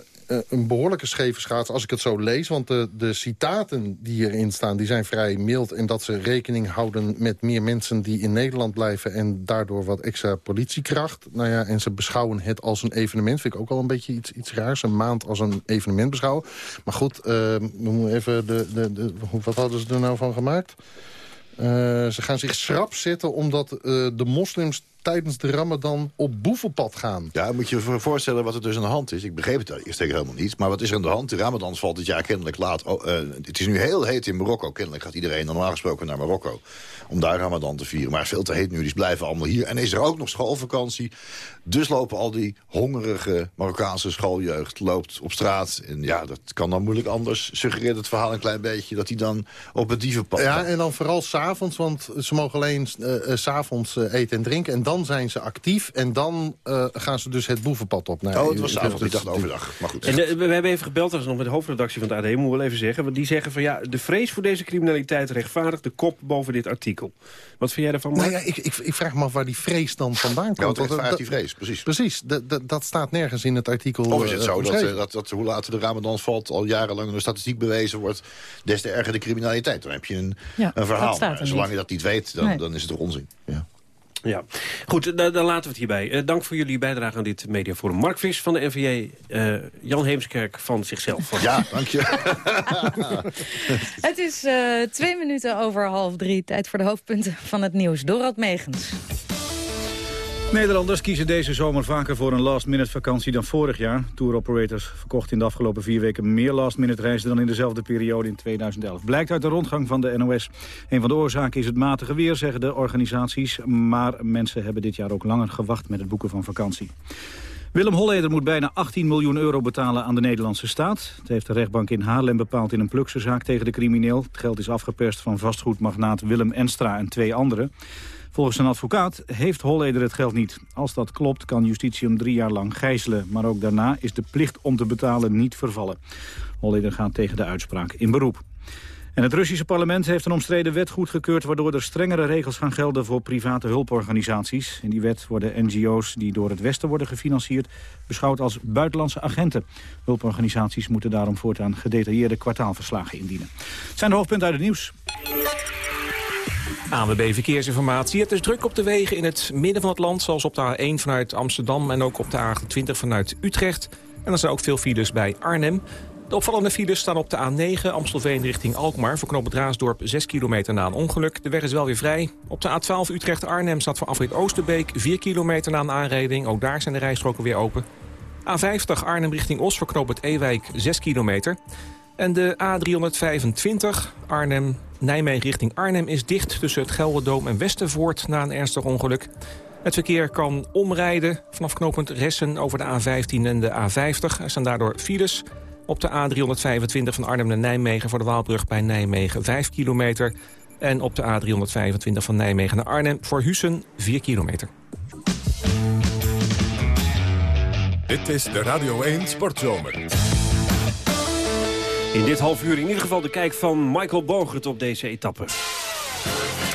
een behoorlijke scheve schaats als ik het zo lees. Want de, de citaten die erin staan, die zijn vrij mild. En dat ze rekening houden met meer mensen die in Nederland blijven... en daardoor wat extra politiekracht. Nou ja, en ze beschouwen het als een evenement. Vind ik ook wel een beetje iets, iets raars. Een maand als een evenement beschouwen. Maar goed, eh, we moeten even de, de, de, wat hadden ze er nou van gemaakt? Eh, ze gaan zich schrap zetten omdat eh, de moslims tijdens de ramadan op boevenpad gaan. Ja, moet je je voorstellen wat er dus aan de hand is. Ik begreep het eerst helemaal niet. Maar wat is er aan de hand? De ramadan valt dit jaar kennelijk laat. Oh, eh, het is nu heel heet in Marokko. Kennelijk gaat iedereen normaal gesproken naar Marokko. Om daar ramadan te vieren. Maar veel te heet nu. Dus blijven allemaal hier. En is er ook nog schoolvakantie. Dus lopen al die hongerige Marokkaanse schooljeugd loopt op straat. En ja, dat kan dan moeilijk anders. Suggereert het verhaal een klein beetje dat hij dan op het dievenpad Ja, gaat. en dan vooral s'avonds, want ze mogen alleen eh, eh, s'avonds eten en drinken. En dan zijn ze actief en dan eh, gaan ze dus het boevenpad op. Nee, Oh, het was avond, ik dus- dacht overdag. Maar goed. En de- we hebben even gebeld, dat is nog met de hoofdredactie van het AD, moet wel even zeggen. Want die zeggen van ja, de vrees voor deze criminaliteit rechtvaardigt de kop boven dit artikel. Wat vind jij daarvan, Mark? Nou ja, ik, ik, ik vraag me af waar die vrees dan vandaan komt. Ja, wat Want die vrees, precies. Precies, dat, staat nergens in het artikel Of is het eh, zo dat, eh, dat, dat hoe later de ramadan valt... al jarenlang de statistiek bewezen wordt... des te erger de criminaliteit. Dan heb je een, Ja, een dat verhaal. er zolang niet. je dat niet weet, dan, Nee. dan is het toch onzin. Ja. Ja, goed, dan, dan laten we het hierbij. Eh, dank voor jullie bijdrage aan dit mediaforum. Mark Vis van de NVJ, eh, Jan Heemskerk van zichzelf. Ja, dank je. Het is eh, twee minuten over half drie. Tijd voor de hoofdpunten van het nieuws. Dorot Megens. Nederlanders kiezen deze zomer vaker voor een last-minute vakantie dan vorig jaar. Tour operators verkochten in de afgelopen vier weken meer last-minute reizen dan in dezelfde periode in 2011. Blijkt uit de rondgang van de NOS. Een van de oorzaken is het matige weer, zeggen de organisaties. Maar mensen hebben dit jaar ook langer gewacht met het boeken van vakantie. Willem Holleder moet bijna 18 miljoen euro betalen aan de Nederlandse staat. Het heeft de rechtbank in Haarlem bepaald in een pluksezaak tegen de crimineel. Het geld is afgeperst van vastgoedmagnaat Willem Enstra en twee anderen. Volgens een advocaat heeft Holleder het geld niet. Als dat klopt kan justitie hem drie jaar lang gijzelen. Maar ook daarna is de plicht om te betalen niet vervallen. Holleder gaat tegen de uitspraak in beroep. En het Russische parlement heeft een omstreden wet goedgekeurd... waardoor er strengere regels gaan gelden voor private hulporganisaties. In die wet worden NGO's die door het Westen worden gefinancierd... beschouwd als buitenlandse agenten. Hulporganisaties moeten daarom voortaan gedetailleerde kwartaalverslagen indienen. Het zijn de hoofdpunten uit het nieuws. ANWB Verkeersinformatie. Het is druk op de wegen in het midden van het land... zoals op de A1 vanuit Amsterdam en ook op de A28 vanuit Utrecht. En er zijn ook veel files bij Arnhem. De opvallende files staan op de A9 Amstelveen richting Alkmaar... voor knooppunt Raasdorp 6 kilometer na een ongeluk. De weg is wel weer vrij. Op de A12 Utrecht-Arnhem staat voor afrit Oosterbeek 4 kilometer na een aanrijding. Ook daar zijn de rijstroken weer open. A50 Arnhem richting Os voor knooppunt Ewijk 6 kilometer. En de A325 Arnhem-Nijmegen richting Arnhem is dicht... tussen het Gelderdoom en Westervoort na een ernstig ongeluk. Het verkeer kan omrijden vanaf knooppunt Ressen over de A15 en de A50. Er staan daardoor files op de A325 van Arnhem naar Nijmegen... voor de Waalbrug bij Nijmegen 5 kilometer. En op de A325 van Nijmegen naar Arnhem voor Hussen 4 kilometer. Dit is de Radio 1 Sportzomer. In dit half uur in ieder geval de kijk van Michael Bogert op deze etappe.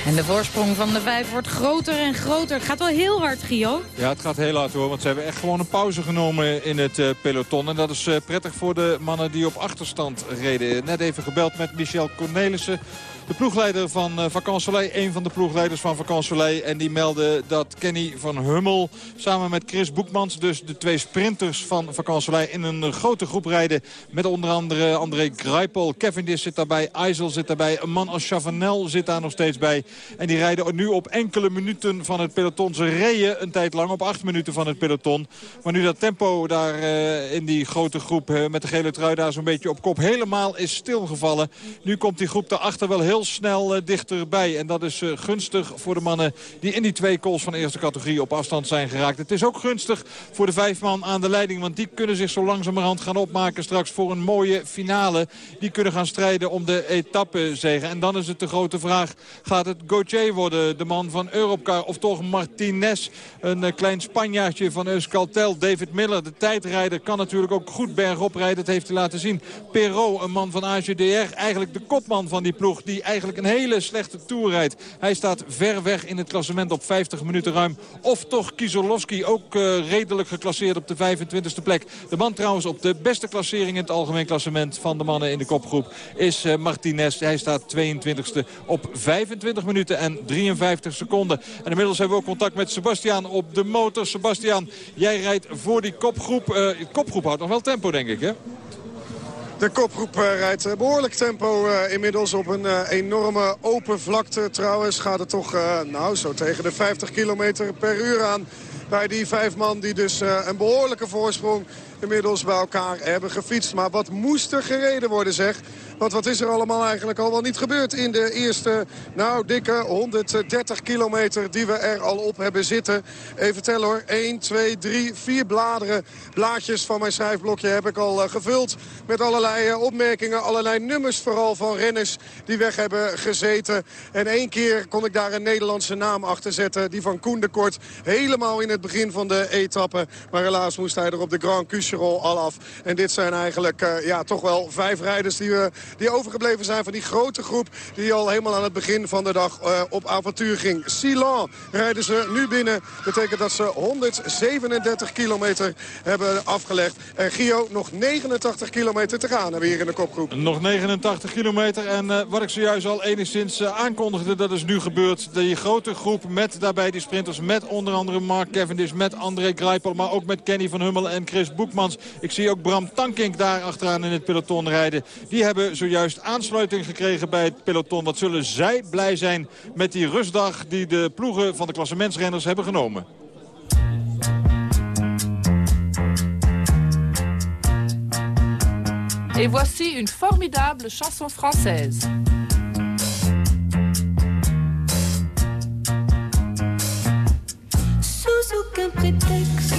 En de voorsprong van de vijf wordt groter en groter. Het gaat wel heel hard, Gio. Ja, het gaat heel hard hoor, want ze hebben echt gewoon een pauze genomen in het eh, peloton. En dat is eh, prettig voor de mannen die op achterstand reden. Net even gebeld met Michel Cornelissen. De ploegleider van uh, Vacan Soleil, een van de ploegleiders van Vacan Soleil. En die meldde dat Kenny van Hummel samen met Chris Boekmans... dus de twee sprinters van Vacan Soleil in een grote groep rijden. Met onder andere André Greipel, Cavendish zit daarbij, IJssel zit daarbij. Een man als Chavanel zit daar nog steeds bij. En die rijden nu op enkele minuten van het peloton. Ze reden een tijd lang op acht minuten van het peloton. Maar nu dat tempo daar uh, in die grote groep met de gele trui daar zo'n beetje op kop helemaal is stilgevallen. Nu komt die groep daarachter wel heel heel snel uh, dichterbij. En dat is uh, gunstig voor de mannen die in die twee calls van de eerste categorie op afstand zijn geraakt. Het is ook gunstig voor de vijf man aan de leiding. Want die kunnen zich zo langzamerhand gaan opmaken straks voor een mooie finale. Die kunnen gaan strijden om de etappezegen. En dan is het de grote vraag. Gaat het Gauthier worden, de man van Europcar? Of toch Martinez, een uh, klein Spanjaardje van Euskaltel. David Miller, de tijdrijder, kan natuurlijk ook goed bergop rijden. Dat heeft hij laten zien. Perrault, een man van AGDR. Eigenlijk de kopman van die ploeg. Die eigenlijk een hele slechte tour rijdt. Hij staat ver weg in het klassement op 50 minuten ruim. Of toch Kieselowski ook uh, redelijk geclasseerd op de 25e plek. De man trouwens op de beste klassering in het algemeen klassement van de mannen in de kopgroep is uh, Martinez. Hij staat 22e op 25 minuten en 53 seconden. En inmiddels hebben we ook contact met Sebastian op de motor. Sebastian, jij rijdt voor die kopgroep. Uh, kopgroep houdt nog wel tempo denk ik hè? De kopgroep eh, rijdt eh, behoorlijk tempo eh, inmiddels op een enorme open vlakte. Trouwens gaat het toch nou, zo tegen de 50 kilometer per uur aan. Bij die vijf man die dus een behoorlijke voorsprong inmiddels bij elkaar hebben gefietst. Maar wat moest er gereden worden zeg. Want wat is er allemaal eigenlijk al wel niet gebeurd in de eerste, nou, dikke 130 kilometer die we er al op hebben zitten. Even tellen hoor. 1, 2, 3, 4 bladeren, blaadjes van mijn schrijfblokje heb ik al eh, gevuld. Met allerlei eh, opmerkingen, allerlei nummers vooral van renners die weg hebben gezeten. En één keer kon ik daar een Nederlandse naam achter zetten. Die van Koen de Kort. Helemaal in het begin van de etappe. Maar helaas moest hij er op de Grand Cucherol al af. En dit zijn eigenlijk uh, ja, toch wel vijf rijders die, uh, die overgebleven zijn van die grote groep. Die al helemaal aan het begin van de dag uh, op avontuur ging. Silan rijden ze nu binnen. Betekent dat ze 137 kilometer hebben afgelegd. En Gio nog 89 kilometer te gaan hebben hier in de kopgroep. Nog 89 kilometer en uh, wat ik zojuist al enigszins uh, aankondigde, dat is nu gebeurd. Die grote groep met daarbij die sprinters, met onder andere Mark Cavendish, met André Greipel, maar ook met Kenny van Hummel en Chris Boekmans. Ik zie ook Bram Tankink daar achteraan in het peloton rijden. Die hebben zojuist aansluiting gekregen bij het peloton. Wat zullen zij blij zijn met die rustdag die de ploegen van de klassementsrenners hebben genomen. Et voici une formidable chanson française. Sous aucun prétexte,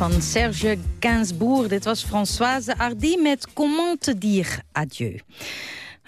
van Serge Gainsbourg. Dit was Françoise Hardy met Comment te dire adieu.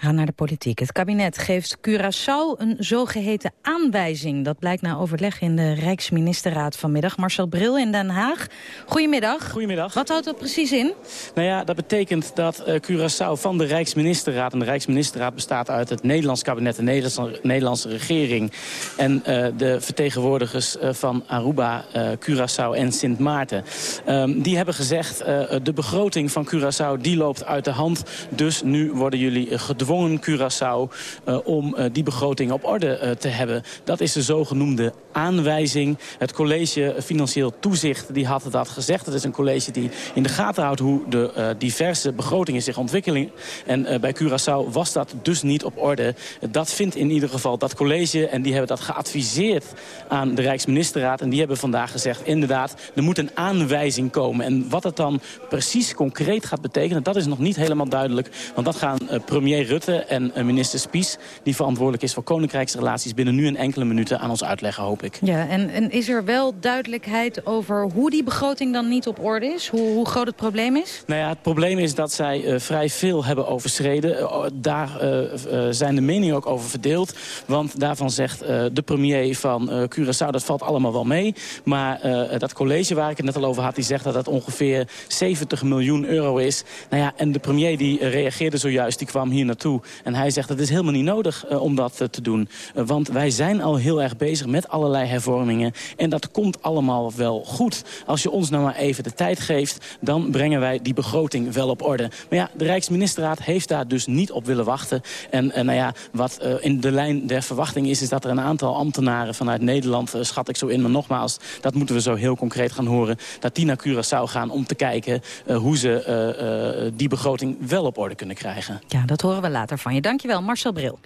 We gaan naar de politiek. Het kabinet geeft Curaçao een zogeheten aanwijzing. Dat blijkt na overleg in de Rijksministerraad vanmiddag. Marcel Bril in Den Haag. Goedemiddag. Goedemiddag. Wat houdt dat precies in? Nou ja, dat betekent dat uh, Curaçao van de Rijksministerraad... en de Rijksministerraad bestaat uit het Nederlands kabinet... de Nederlandse, Nederlandse regering... en uh, de vertegenwoordigers uh, van Aruba, Curaçao en Sint Maarten. Um, die hebben gezegd, de begroting van Curaçao die loopt uit de hand... dus nu worden jullie gedwongen Curaçao uh, om uh, die begroting op orde uh, te hebben. Dat is de zogenoemde aanwijzing. Het college Financieel Toezicht die had dat gezegd. Het is een college die in de gaten houdt hoe de diverse begrotingen zich ontwikkelen. En bij Curaçao was dat dus niet op orde. Dat vindt in ieder geval dat college en die hebben dat geadviseerd aan de Rijksministerraad. En die hebben vandaag gezegd, inderdaad, er moet een aanwijzing komen. En wat het dan precies concreet gaat betekenen, dat is nog niet helemaal duidelijk. Want dat gaan premier Rutte Rutte en eh, minister Spies... die verantwoordelijk is voor koninkrijksrelaties... binnen nu in enkele minuten aan ons uitleggen, hoop ik. Ja, en, en is er wel duidelijkheid over hoe die begroting dan niet op orde is? Hoe, hoe groot het probleem is? Nou ja, het probleem is dat zij uh, vrij veel hebben overschreden. Uh, daar uh, zijn de meningen ook over verdeeld. Want daarvan zegt de premier van Curaçao, dat valt allemaal wel mee. Maar dat college waar ik het net al over had, die zegt dat dat ongeveer 70 miljoen euro is. Nou ja, en de premier die reageerde zojuist, die kwam hier naartoe. En hij zegt, het is helemaal niet nodig om dat te doen. want wij zijn al heel erg bezig met allerlei hervormingen. En dat komt allemaal wel goed. Als je ons nou maar even de tijd geeft, dan brengen wij die begroting wel op orde. Maar ja, de Rijksministerraad heeft daar dus niet op willen wachten. En, nou ja, wat uh, in de lijn der verwachting is... is dat er een aantal ambtenaren vanuit Nederland, uh, schat ik zo in... maar nogmaals, dat moeten we zo heel concreet gaan horen... dat die naar Curaçao gaan om te kijken uh, hoe ze die begroting wel op orde kunnen krijgen. Ja, dat horen we later van je. Dankjewel, Marcel Bril.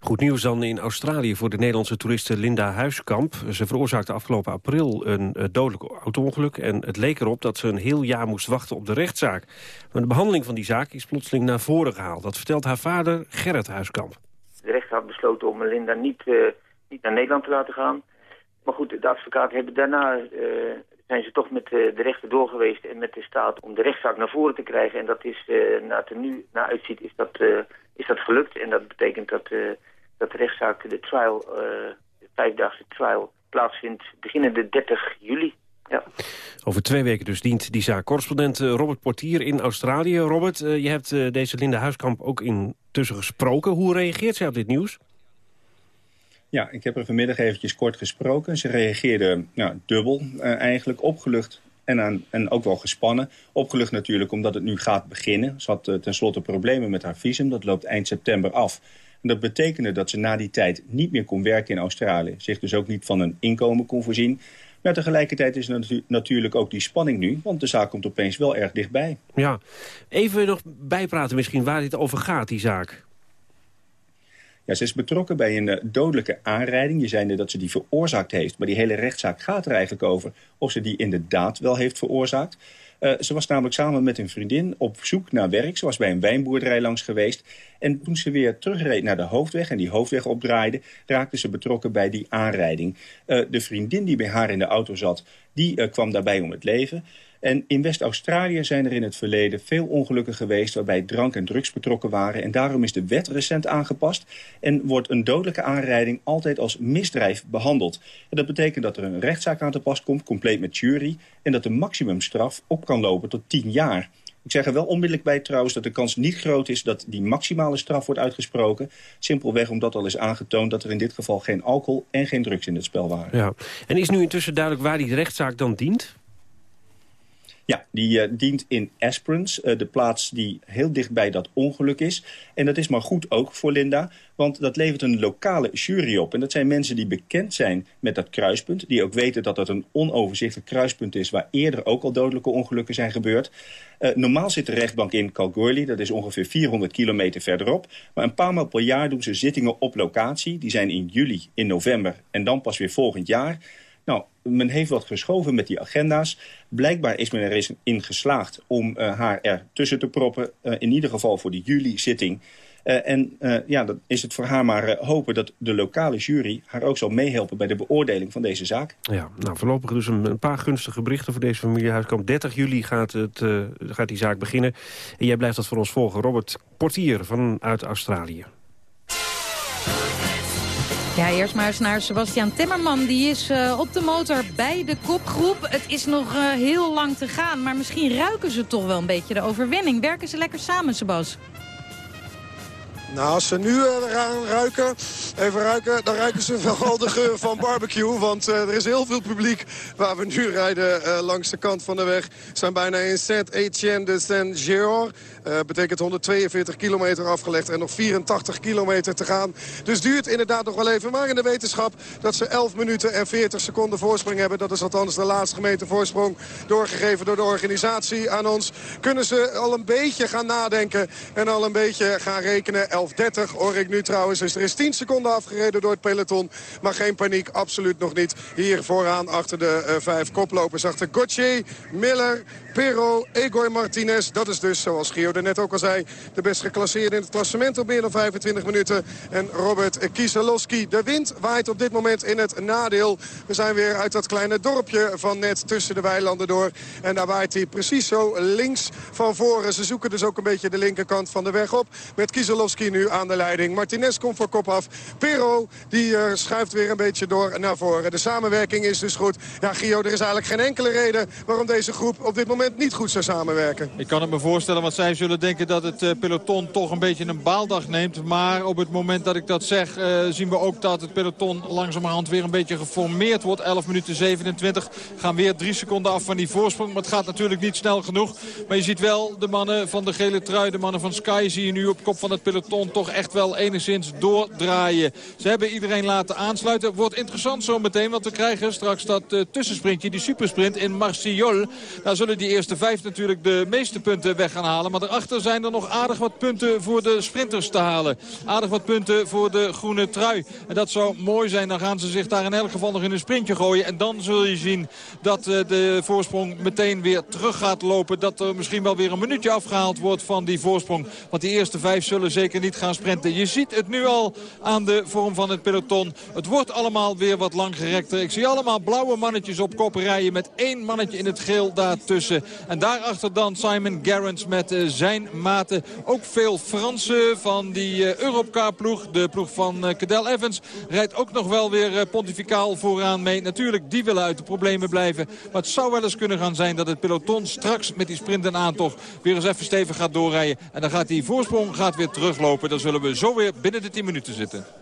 Goed nieuws dan in Australië voor de Nederlandse toeriste Linda Huiskamp. Ze veroorzaakte afgelopen april een uh, dodelijk auto-ongeluk... en het leek erop dat ze een heel jaar moest wachten op de rechtszaak. Maar de behandeling van die zaak is plotseling naar voren gehaald. Dat vertelt haar vader Gerrit Huiskamp. De rechter had besloten om Linda niet, uh, niet naar Nederland te laten gaan. Maar goed, de advocaten hebben daarna... Uh, zijn ze toch met de rechter doorgeweest en met de staat om de rechtszaak naar voren te krijgen. En dat is, naar het er nu naar uitziet, is dat, is dat gelukt. En dat betekent dat dat de rechtszaak, de trial, uh, de vijfdaagse trial, plaatsvindt beginnende 30 juli. Ja. Over twee weken dus dient die zaak. Correspondent eh, Robert Portier in Australië. Robert, uh, je hebt uh, deze Linda Huiskamp ook intussen gesproken. Hoe reageert zij op dit nieuws? Ja, ik heb er vanmiddag eventjes kort gesproken. Ze reageerde nou, dubbel eigenlijk, opgelucht en, en ook wel gespannen. Opgelucht natuurlijk omdat het nu gaat beginnen. Ze had tenslotte problemen met haar visum. Dat loopt eind september af. En dat betekende dat ze na die tijd niet meer kon werken in Australië. Zich dus ook niet van een inkomen kon voorzien. Maar tegelijkertijd is er natu natuurlijk ook die spanning nu. Want de zaak komt opeens wel erg dichtbij. Ja, even nog bijpraten misschien waar dit over gaat, die zaak. Ja, ze is betrokken bij een uh, dodelijke aanrijding. Je zei dat ze die veroorzaakt heeft. Maar die hele rechtszaak gaat er eigenlijk over of ze die inderdaad wel heeft veroorzaakt. Uh, ze was namelijk samen met een vriendin op zoek naar werk. Ze was bij een wijnboerderij langs geweest. En toen ze weer terugreed naar de hoofdweg en die hoofdweg opdraaide... raakte ze betrokken bij die aanrijding. Uh, de vriendin die bij haar in de auto zat, die kwam daarbij om het leven... En in West-Australië zijn er in het verleden veel ongelukken geweest... waarbij drank en drugs betrokken waren. En daarom is de wet recent aangepast... en wordt een dodelijke aanrijding altijd als misdrijf behandeld. En dat betekent dat er een rechtszaak aan te pas komt, compleet met jury... en dat de maximumstraf op kan lopen tot 10 jaar. Ik zeg er wel onmiddellijk bij trouwens dat de kans niet groot is... dat die maximale straf wordt uitgesproken. Simpelweg omdat al is aangetoond dat er in dit geval geen alcohol... en geen drugs in het spel waren. Ja. En is nu intussen duidelijk waar die rechtszaak dan dient? Ja, die uh, dient in Esperance, uh, de plaats die heel dicht bij dat ongeluk is. En dat is maar goed ook voor Linda, want dat levert een lokale jury op. En dat zijn mensen die bekend zijn met dat kruispunt. Die ook weten dat dat een onoverzichtelijk kruispunt is... waar eerder ook al dodelijke ongelukken zijn gebeurd. Uh, normaal zit de rechtbank in Kalgoorlie, dat is ongeveer 400 kilometer verderop. Maar een paar maal per jaar doen ze zittingen op locatie. Die zijn in juli, in november en dan pas weer volgend jaar... Nou, men heeft wat geschoven met die agenda's. Blijkbaar is men er in geslaagd om uh, haar er tussen te proppen. Uh, in ieder geval voor de juli-zitting. Uh, en ja, dan is het voor haar maar hopen dat de lokale jury haar ook zal meehelpen bij de beoordeling van deze zaak. Ja, nou voorlopig dus een, een paar gunstige berichten voor deze familiehuiskamp. 30 juli gaat, het, gaat die zaak beginnen. En jij blijft dat voor ons volgen. Robert Portier vanuit Australië. Ja, eerst maar eens naar Sebastian Timmerman. Die is uh, op de motor bij de kopgroep. Het is nog uh, heel lang te gaan, maar misschien ruiken ze toch wel een beetje de overwinning. Werken ze lekker samen, Sebas? Nou, als ze nu gaan ruiken, even ruiken, dan ruiken ze wel de geur van barbecue. Want er is heel veel publiek waar we nu rijden langs de kant van de weg. We zijn bijna in Saint-Etienne de Saint-Géor. Uh, betekent 142 kilometer afgelegd en nog 84 kilometer te gaan. Dus duurt inderdaad nog wel even. Maar in de wetenschap dat ze 11 minuten en 40 seconden voorsprong hebben. Dat is althans de laatste gemeente voorsprong doorgegeven door de organisatie aan ons. Kunnen ze al een beetje gaan nadenken en al een beetje gaan rekenen. 11.30 hoor ik nu trouwens. Dus er is 10 seconden afgereden door het peloton. Maar geen paniek, absoluut nog niet. Hier vooraan achter de uh, vijf koplopers. Achter Gauthier, Miller, Pero, Egor Martinez. Dat is dus, zoals Gio er net ook al zei, de best geclasseerde in het klassement op meer dan 25 minuten. En Robert Kieselowski. De wind waait op dit moment in het nadeel. We zijn weer uit dat kleine dorpje van net tussen de weilanden door. En daar waait hij precies zo links van voren. Ze zoeken dus ook een beetje de linkerkant van de weg op. Met Kieselowski nu aan de leiding. Martinez komt voor kop af. Pero, die uh, schuift weer een beetje door naar voren. De samenwerking is dus goed. Ja, Gio, er is eigenlijk geen enkele reden waarom deze groep op dit moment niet goed zou samenwerken. Ik kan het me voorstellen, want zij zullen denken dat het uh, peloton toch een beetje een baaldag neemt. Maar op het moment dat ik dat zeg, uh, zien we ook dat het peloton langzamerhand weer een beetje geformeerd wordt. 11 minuten 27 gaan weer drie seconden af van die voorsprong. Maar het gaat natuurlijk niet snel genoeg. Maar je ziet wel de mannen van de gele trui, de mannen van Sky... zie je nu op kop van het peloton toch echt wel enigszins doordraaien. Ze hebben iedereen laten aansluiten. Wordt interessant zo meteen, want we krijgen straks dat uh, tussensprintje, die supersprint in Marciol. Daar zullen die eerste vijf natuurlijk de meeste punten weg gaan halen. Maar daarachter zijn er nog aardig wat punten voor de sprinters te halen. Aardig wat punten voor de groene trui. En dat zou mooi zijn. Dan gaan ze zich daar in elk geval nog in een sprintje gooien. En dan zul je zien dat uh, de voorsprong meteen weer terug gaat lopen. Dat er misschien wel weer een minuutje afgehaald wordt van die voorsprong. Want die eerste vijf zullen zeker niet gaan sprinten. Je ziet het nu al aan de vorm van het peloton. Het wordt allemaal weer wat langgerekter. Ik zie allemaal blauwe mannetjes op kop rijden met één mannetje in het geel daartussen. En daarachter dan Simon Gerrans met uh, zijn maten. Ook veel Fransen van die uh, Europcar-ploeg. De ploeg van uh, Cadel Evans rijdt ook nog wel weer pontificaal vooraan mee. Natuurlijk, die willen uit de problemen blijven. Maar het zou wel eens kunnen gaan zijn dat het peloton straks met die sprint en aantocht weer eens even stevig gaat doorrijden. En dan gaat die voorsprong gaat weer teruglopen. Dan zullen we zo weer binnen de 10 minuten zitten.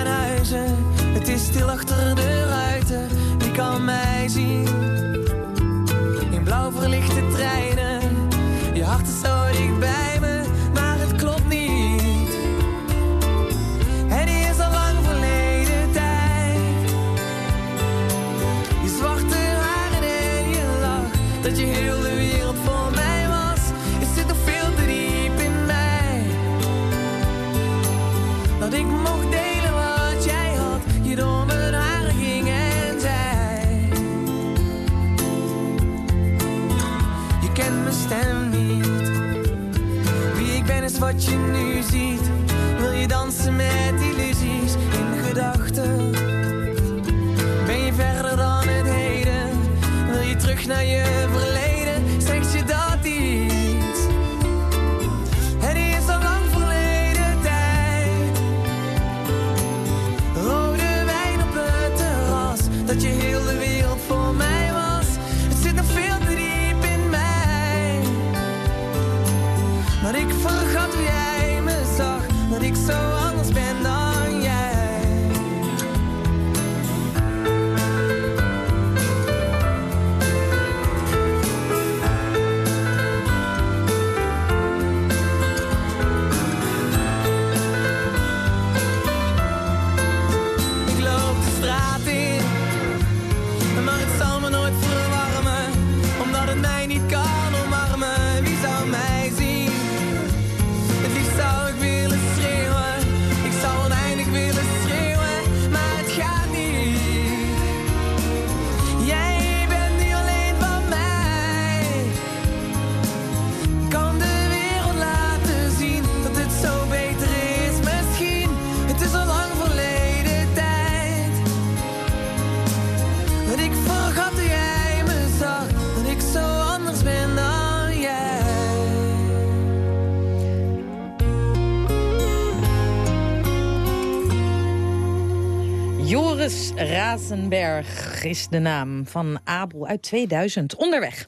achter de ruiten. Wie kan mij zien Wil Is de naam van Abel uit 2000. Onderweg.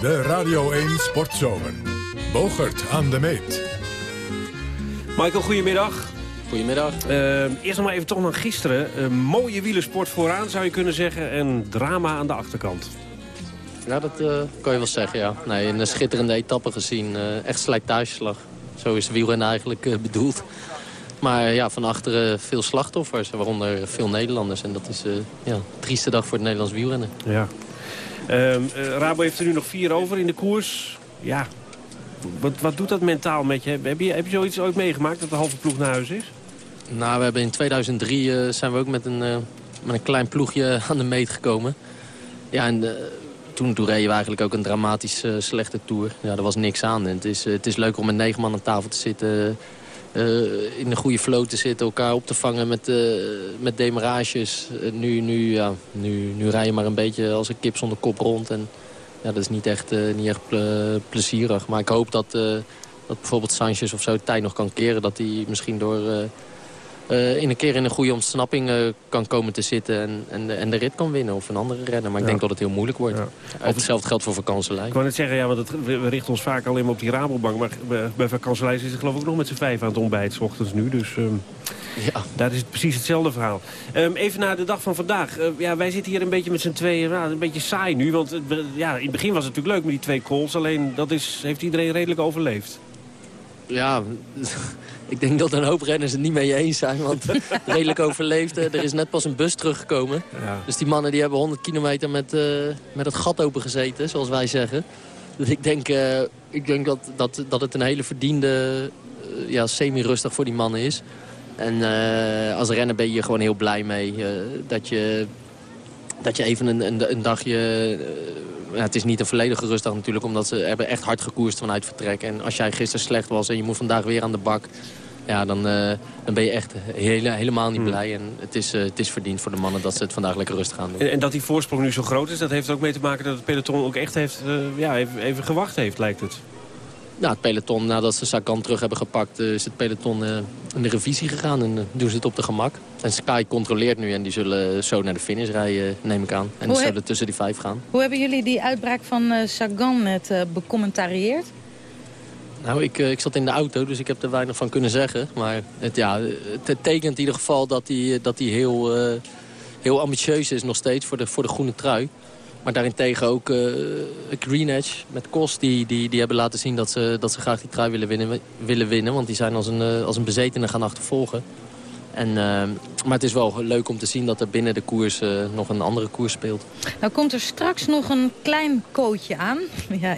De Radio 1 Sportzomer. Bogert aan de meet. Michael, goedemiddag. Goedemiddag. Uh, eerst nog maar even toch naar gisteren. Uh, mooie wielersport vooraan zou je kunnen zeggen en drama aan de achterkant. Ja, dat uh, kan je wel zeggen, ja. Nee, een schitterende etappe gezien. Uh, echt slijtageslag. Zo is wielrennen eigenlijk uh, bedoeld. Maar ja, van achteren veel slachtoffers, waaronder veel Nederlanders. En dat is ja, een trieste dag voor het Nederlands wielrennen. Ja. Uh, Rabo heeft er nu nog vier over in de koers. Ja, wat, wat doet dat mentaal met je? Heb je, heb je zoiets ooit meegemaakt dat de halve ploeg naar huis is? Nou, we hebben in 2003 uh, zijn we ook met een, uh, met een klein ploegje aan de meet gekomen. Ja, en uh, toen, toen reden we eigenlijk ook een dramatisch slechte tour. Ja, er was niks aan. En het, is, het is leuk om met negen man aan tafel te zitten... in een goede flow te zitten, elkaar op te vangen met, met demarages. nu, nu, ja, nu, nu rij je maar een beetje als een kip zonder kop rond. En ja, dat is niet echt, niet echt plezierig. Maar ik hoop dat, dat bijvoorbeeld Sanchez of zo tijd nog kan keren. Dat hij misschien door uh, in een keer in een goede ontsnapping uh, kan komen te zitten en, en, de, en de rit kan winnen of een andere renner. Maar ik ja. denk dat het heel moeilijk wordt. Ja. Hetzelfde geldt voor vakantselij. Ik wou net zeggen, ja, want het, we, richten ons vaak alleen maar op die Rabobank. Maar bij, vakantselij is het geloof ik ook nog met z'n vijf aan het ontbijt, s ochtends nu. Dus um, ja. daar is het precies hetzelfde verhaal. Um, even naar de dag van vandaag. Uh, ja, wij zitten hier een beetje met z'n tweeën, nou, een beetje saai nu. Want ja, in het begin was het natuurlijk leuk met die twee calls. Alleen dat is, heeft iedereen redelijk overleefd. Ja, ik denk dat een hoop renners het niet mee eens zijn. Want redelijk overleefd. Er is net pas een bus teruggekomen. Ja. Dus die mannen die hebben 100 kilometer met, uh, met het gat open gezeten, zoals wij zeggen. Dus ik denk, uh, ik denk dat, dat, dat het een hele verdiende, uh, ja, semi-rustig voor die mannen is. En als renner ben je gewoon heel blij mee. dat, je, dat je even een, een, een dagje ja, het is niet een volledige rustdag natuurlijk, omdat ze hebben echt hard gekoerst vanuit vertrek. En als jij gisteren slecht was en je moet vandaag weer aan de bak... Ja, dan, uh, dan ben je echt hele, helemaal niet blij. En het is, uh, het is verdiend voor de mannen dat ze het vandaag lekker rustig gaan doen. En, en, dat die voorsprong nu zo groot is, dat heeft ook mee te maken dat het peloton ook echt heeft, uh, ja, even, even gewacht heeft, lijkt het. Nou, het peloton, nadat ze Sagan terug hebben gepakt, is het peloton in de revisie gegaan. En doen ze het op de gemak. En Sky controleert nu en die zullen zo naar de finish rijden, neem ik aan. En dan zullen tussen die vijf gaan. Hoe hebben jullie die uitbraak van Sagan net becommentarieerd? Nou, ik, ik zat in de auto, dus ik heb er weinig van kunnen zeggen. Maar het, ja, het tekent in ieder geval dat hij dat hij heel, uh, heel ambitieus is nog steeds voor de, voor de groene trui. Maar daarentegen ook uh, Green Edge met Kos, die, die, die hebben laten zien dat ze, dat ze graag die trui willen winnen. Willen winnen want die zijn als een, uh, als een bezetene gaan achtervolgen. En, uh, maar het is wel leuk om te zien dat er binnen de koers uh, nog een andere koers speelt. Nou komt er straks nog een klein kootje aan. Ja,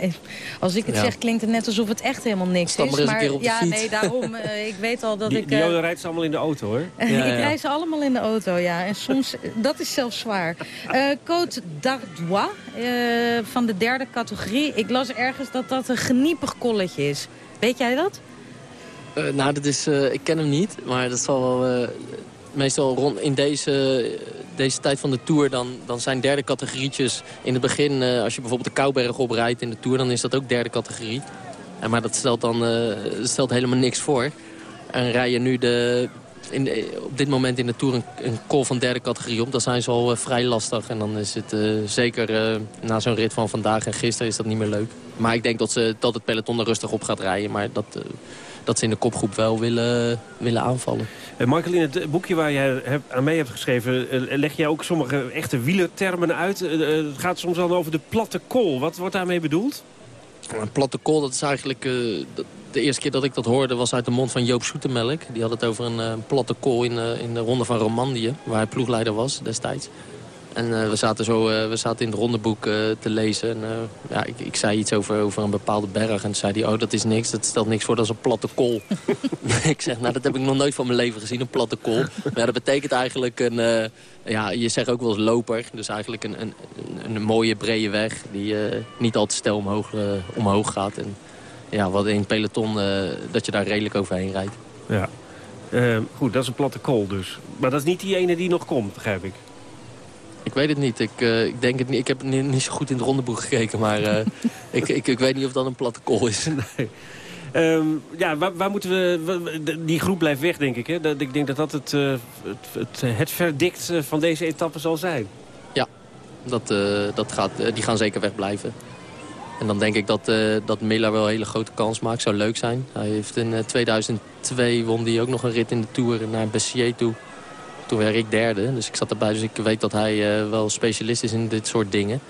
als ik het ja. zeg klinkt het net alsof het echt helemaal niks Stap is. Maar eens een keer op de ja, fiets. nee, daarom. Uh, ik weet al dat die, ik... Die uh, rijdt ze allemaal in de auto, hoor. ik rijd ze allemaal in de auto, ja. En soms, dat is zelfs zwaar. Côte d'Ardois van de derde categorie. Ik las ergens dat dat een geniepig kolletje is. Weet jij dat? Uh, nou, dat is, uh, ik ken hem niet, maar dat zal wel... Uh, meestal rond in deze, deze tijd van de Tour... dan, dan zijn derde categorietjes in het begin... als je bijvoorbeeld de Kouberg oprijdt in de Tour... dan is dat ook derde categorie. En, maar dat stelt dan stelt helemaal niks voor. En rij je nu de, in op dit moment in de Tour een, een call van derde categorie op... dan zijn ze al vrij lastig. En dan is het zeker na zo'n rit van vandaag en gisteren is dat niet meer leuk. Maar ik denk dat, ze, dat het peloton er rustig op gaat rijden. Maar dat dat ze in de kopgroep wel willen, willen aanvallen. Uh, Michael, in het boekje waar jij heb, aan mee hebt geschreven... Uh, leg jij ook sommige echte wielertermen uit. Uh, het gaat soms dan over de platte kool. Wat wordt daarmee bedoeld? Een platte kool, dat is eigenlijk... de eerste keer dat ik dat hoorde was uit de mond van Joop Soetemelk. Die had het over een platte kool in, in de ronde van Romandie... waar hij ploegleider was destijds. En uh, we, zaten zo, uh, we zaten in het rondeboek uh, te lezen. En, ja, ik, ik, zei iets over, over een bepaalde berg. En toen zei hij, oh, dat is niks. Dat stelt niks voor, dat is een platte kool. ik zeg, nou, dat heb ik nog nooit van mijn leven gezien, een platte kool. Maar ja, dat betekent eigenlijk een... ja, je zegt ook wel eens loper. Dus eigenlijk een, een, een mooie, brede weg die niet al te stel omhoog, omhoog gaat. En ja, wat in het peloton, dat je daar redelijk overheen rijdt. Ja. goed, dat is een platte kool dus. Maar dat is niet die ene die nog komt, begrijp ik. Ik weet het niet. Ik, uh, ik denk het niet. Ik heb niet, niet, zo goed in het rondeboek gekeken. Maar uh, ik, ik, ik weet niet of dat een platte kool is. Nee. Um, ja, waar, waar, moeten we... Die groep blijft weg, denk ik. Hè? Dat, ik denk dat dat het, uh, het, het, het, verdict van deze etappe zal zijn. Ja. Dat, eh, dat gaat, eh, die gaan zeker wegblijven. En dan denk ik dat, eh, dat Miller wel een hele grote kans maakt. Zou leuk zijn. Hij heeft in eh, 2002 won hij ook nog een rit in de Tour naar Bessier toe. Toen werd ik derde. Dus ik zat erbij. Dus ik weet dat hij eh, wel specialist is in dit soort dingen.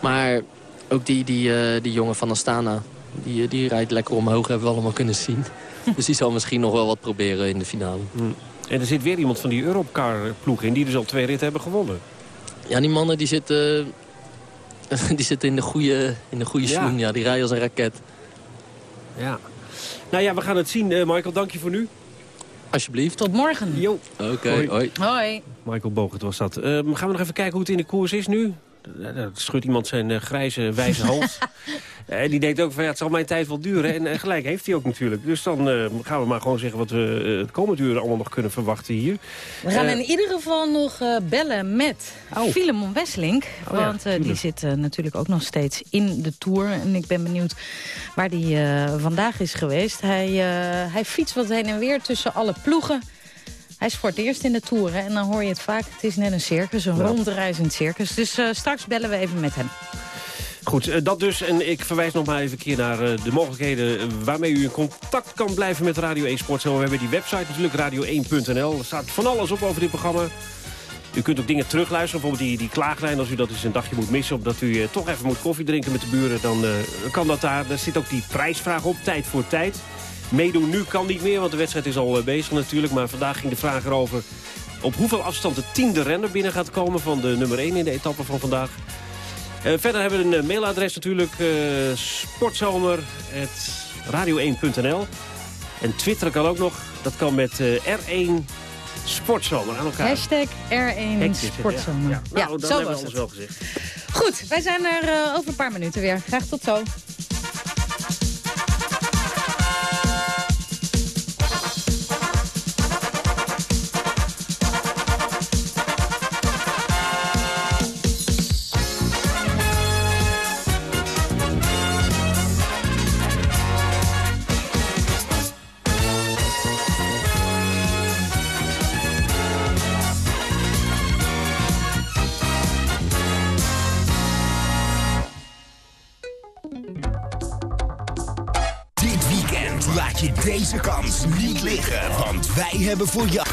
Maar ook die, die, eh, die jongen van Astana. Die, eh, die rijdt lekker omhoog. Hebben we allemaal kunnen zien. dus die zal misschien nog wel wat proberen in de finale. En er zit weer iemand van die Europcar-ploeg in... die dus al twee ritten hebben gewonnen. Ja, die mannen die zitten, die zitten in de goede, in de goede Ja. schoen. Ja, die rijden als een raket. Ja. Nou ja, we gaan het zien. Michael, dank je voor nu. Alsjeblieft. Tot morgen. Jo. Oké, Hoi. hoi. Hoi. Michael Bogert was dat. Ehm, gaan we nog even kijken hoe het in de koers is nu? Eh, Dan schudt iemand zijn eh, grijze, wijze hoofd. En die denkt ook van ja, het zal mijn tijd wel duren. En eh, gelijk heeft hij ook natuurlijk. Dus dan eh, gaan we maar gewoon zeggen wat we eh, het komende uur allemaal nog kunnen verwachten hier. We gaan Eh, in ieder geval nog eh, bellen met Filemon Wesselink. Oh want eh, die zit eh, natuurlijk ook nog steeds in de Tour. En ik ben benieuwd waar eh, vandaag is geweest. Hij, eh, hij fietst wat heen en weer tussen alle ploegen. Hij is voor het eerst in de Tour. Hè? En dan hoor je het vaak. Het is net een circus, een Ja. rondreizend circus. Dus eh, straks bellen we even met hem. Goed, eh, dat dus. En ik verwijs nog maar even keer naar eh, de mogelijkheden... eh, waarmee u in contact kan blijven met Radio 1 Sport. We hebben die website natuurlijk, radio1.nl. Er staat van alles op over dit programma. U kunt ook dingen terugluisteren. Bijvoorbeeld die, die klaaglijn, als u dat eens een dagje moet missen... omdat u toch even moet koffie drinken met de buren... dan kan dat daar. Daar zit ook die prijsvraag op, tijd voor tijd. Meedoen nu kan niet meer, want de wedstrijd is al bezig natuurlijk. Maar vandaag ging de vraag erover... op hoeveel afstand de tiende renner binnen gaat komen... van de nummer 1 in de etappe van vandaag. Eh, verder hebben we een eh, mailadres natuurlijk. eh sportzomer.radio1.nl En twitteren kan ook nog. Dat kan met eh, R1 Sportzomer aan elkaar. Hashtag R1 Hekjes, Sportzomer. Ja, Ja, nou, dan zo hebben we alles het. wel gezegd. Goed, wij zijn er over een paar minuten weer. Graag tot zo. Hebben voor jou...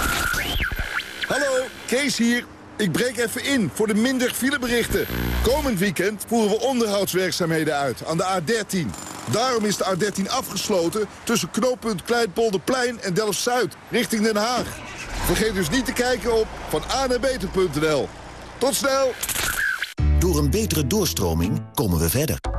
Hallo, Kees hier. Ik breek even in voor de minder fileberichten. Komend weekend voeren we onderhoudswerkzaamheden uit aan de A13. Daarom is de A13 afgesloten tussen knooppunt Kleinpolderplein en Delft-Zuid richting Den Haag. Vergeet dus niet te kijken op van beter.nl. Tot snel! Door een betere doorstroming komen we verder.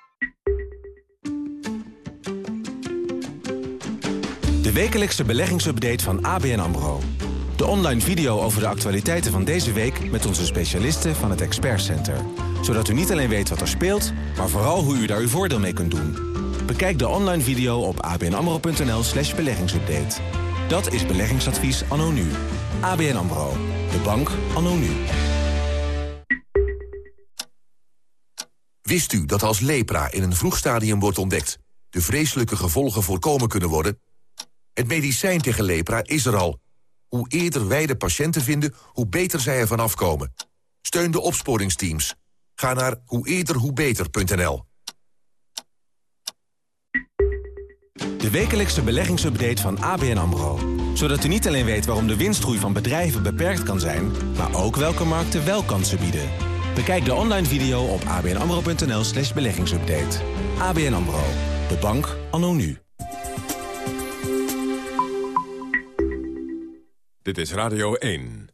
De wekelijkse beleggingsupdate van ABN AMRO. De online video over de actualiteiten van deze week... met onze specialisten van het Expert Center. Zodat u niet alleen weet wat er speelt... maar vooral hoe u daar uw voordeel mee kunt doen. Bekijk de online video op abnamro.nl slash beleggingsupdate. Dat is beleggingsadvies anno nu. ABN AMRO. De bank anno nu. Wist u dat als lepra in een vroeg stadium wordt ontdekt... de vreselijke gevolgen voorkomen kunnen worden? Het medicijn tegen lepra is er al. Hoe eerder wij de patiënten vinden, hoe beter zij ervan afkomen. Steun de opsporingsteams. Ga naar hoe eerder hoe beter.nl. De wekelijkse beleggingsupdate van ABN AMRO. Zodat u niet alleen weet waarom de winstgroei van bedrijven beperkt kan zijn... maar ook welke markten wel kansen bieden. Bekijk de online video op abnamro.nl slash beleggingsupdate. ABN AMRO. De bank anno nu. Dit is Radio 1.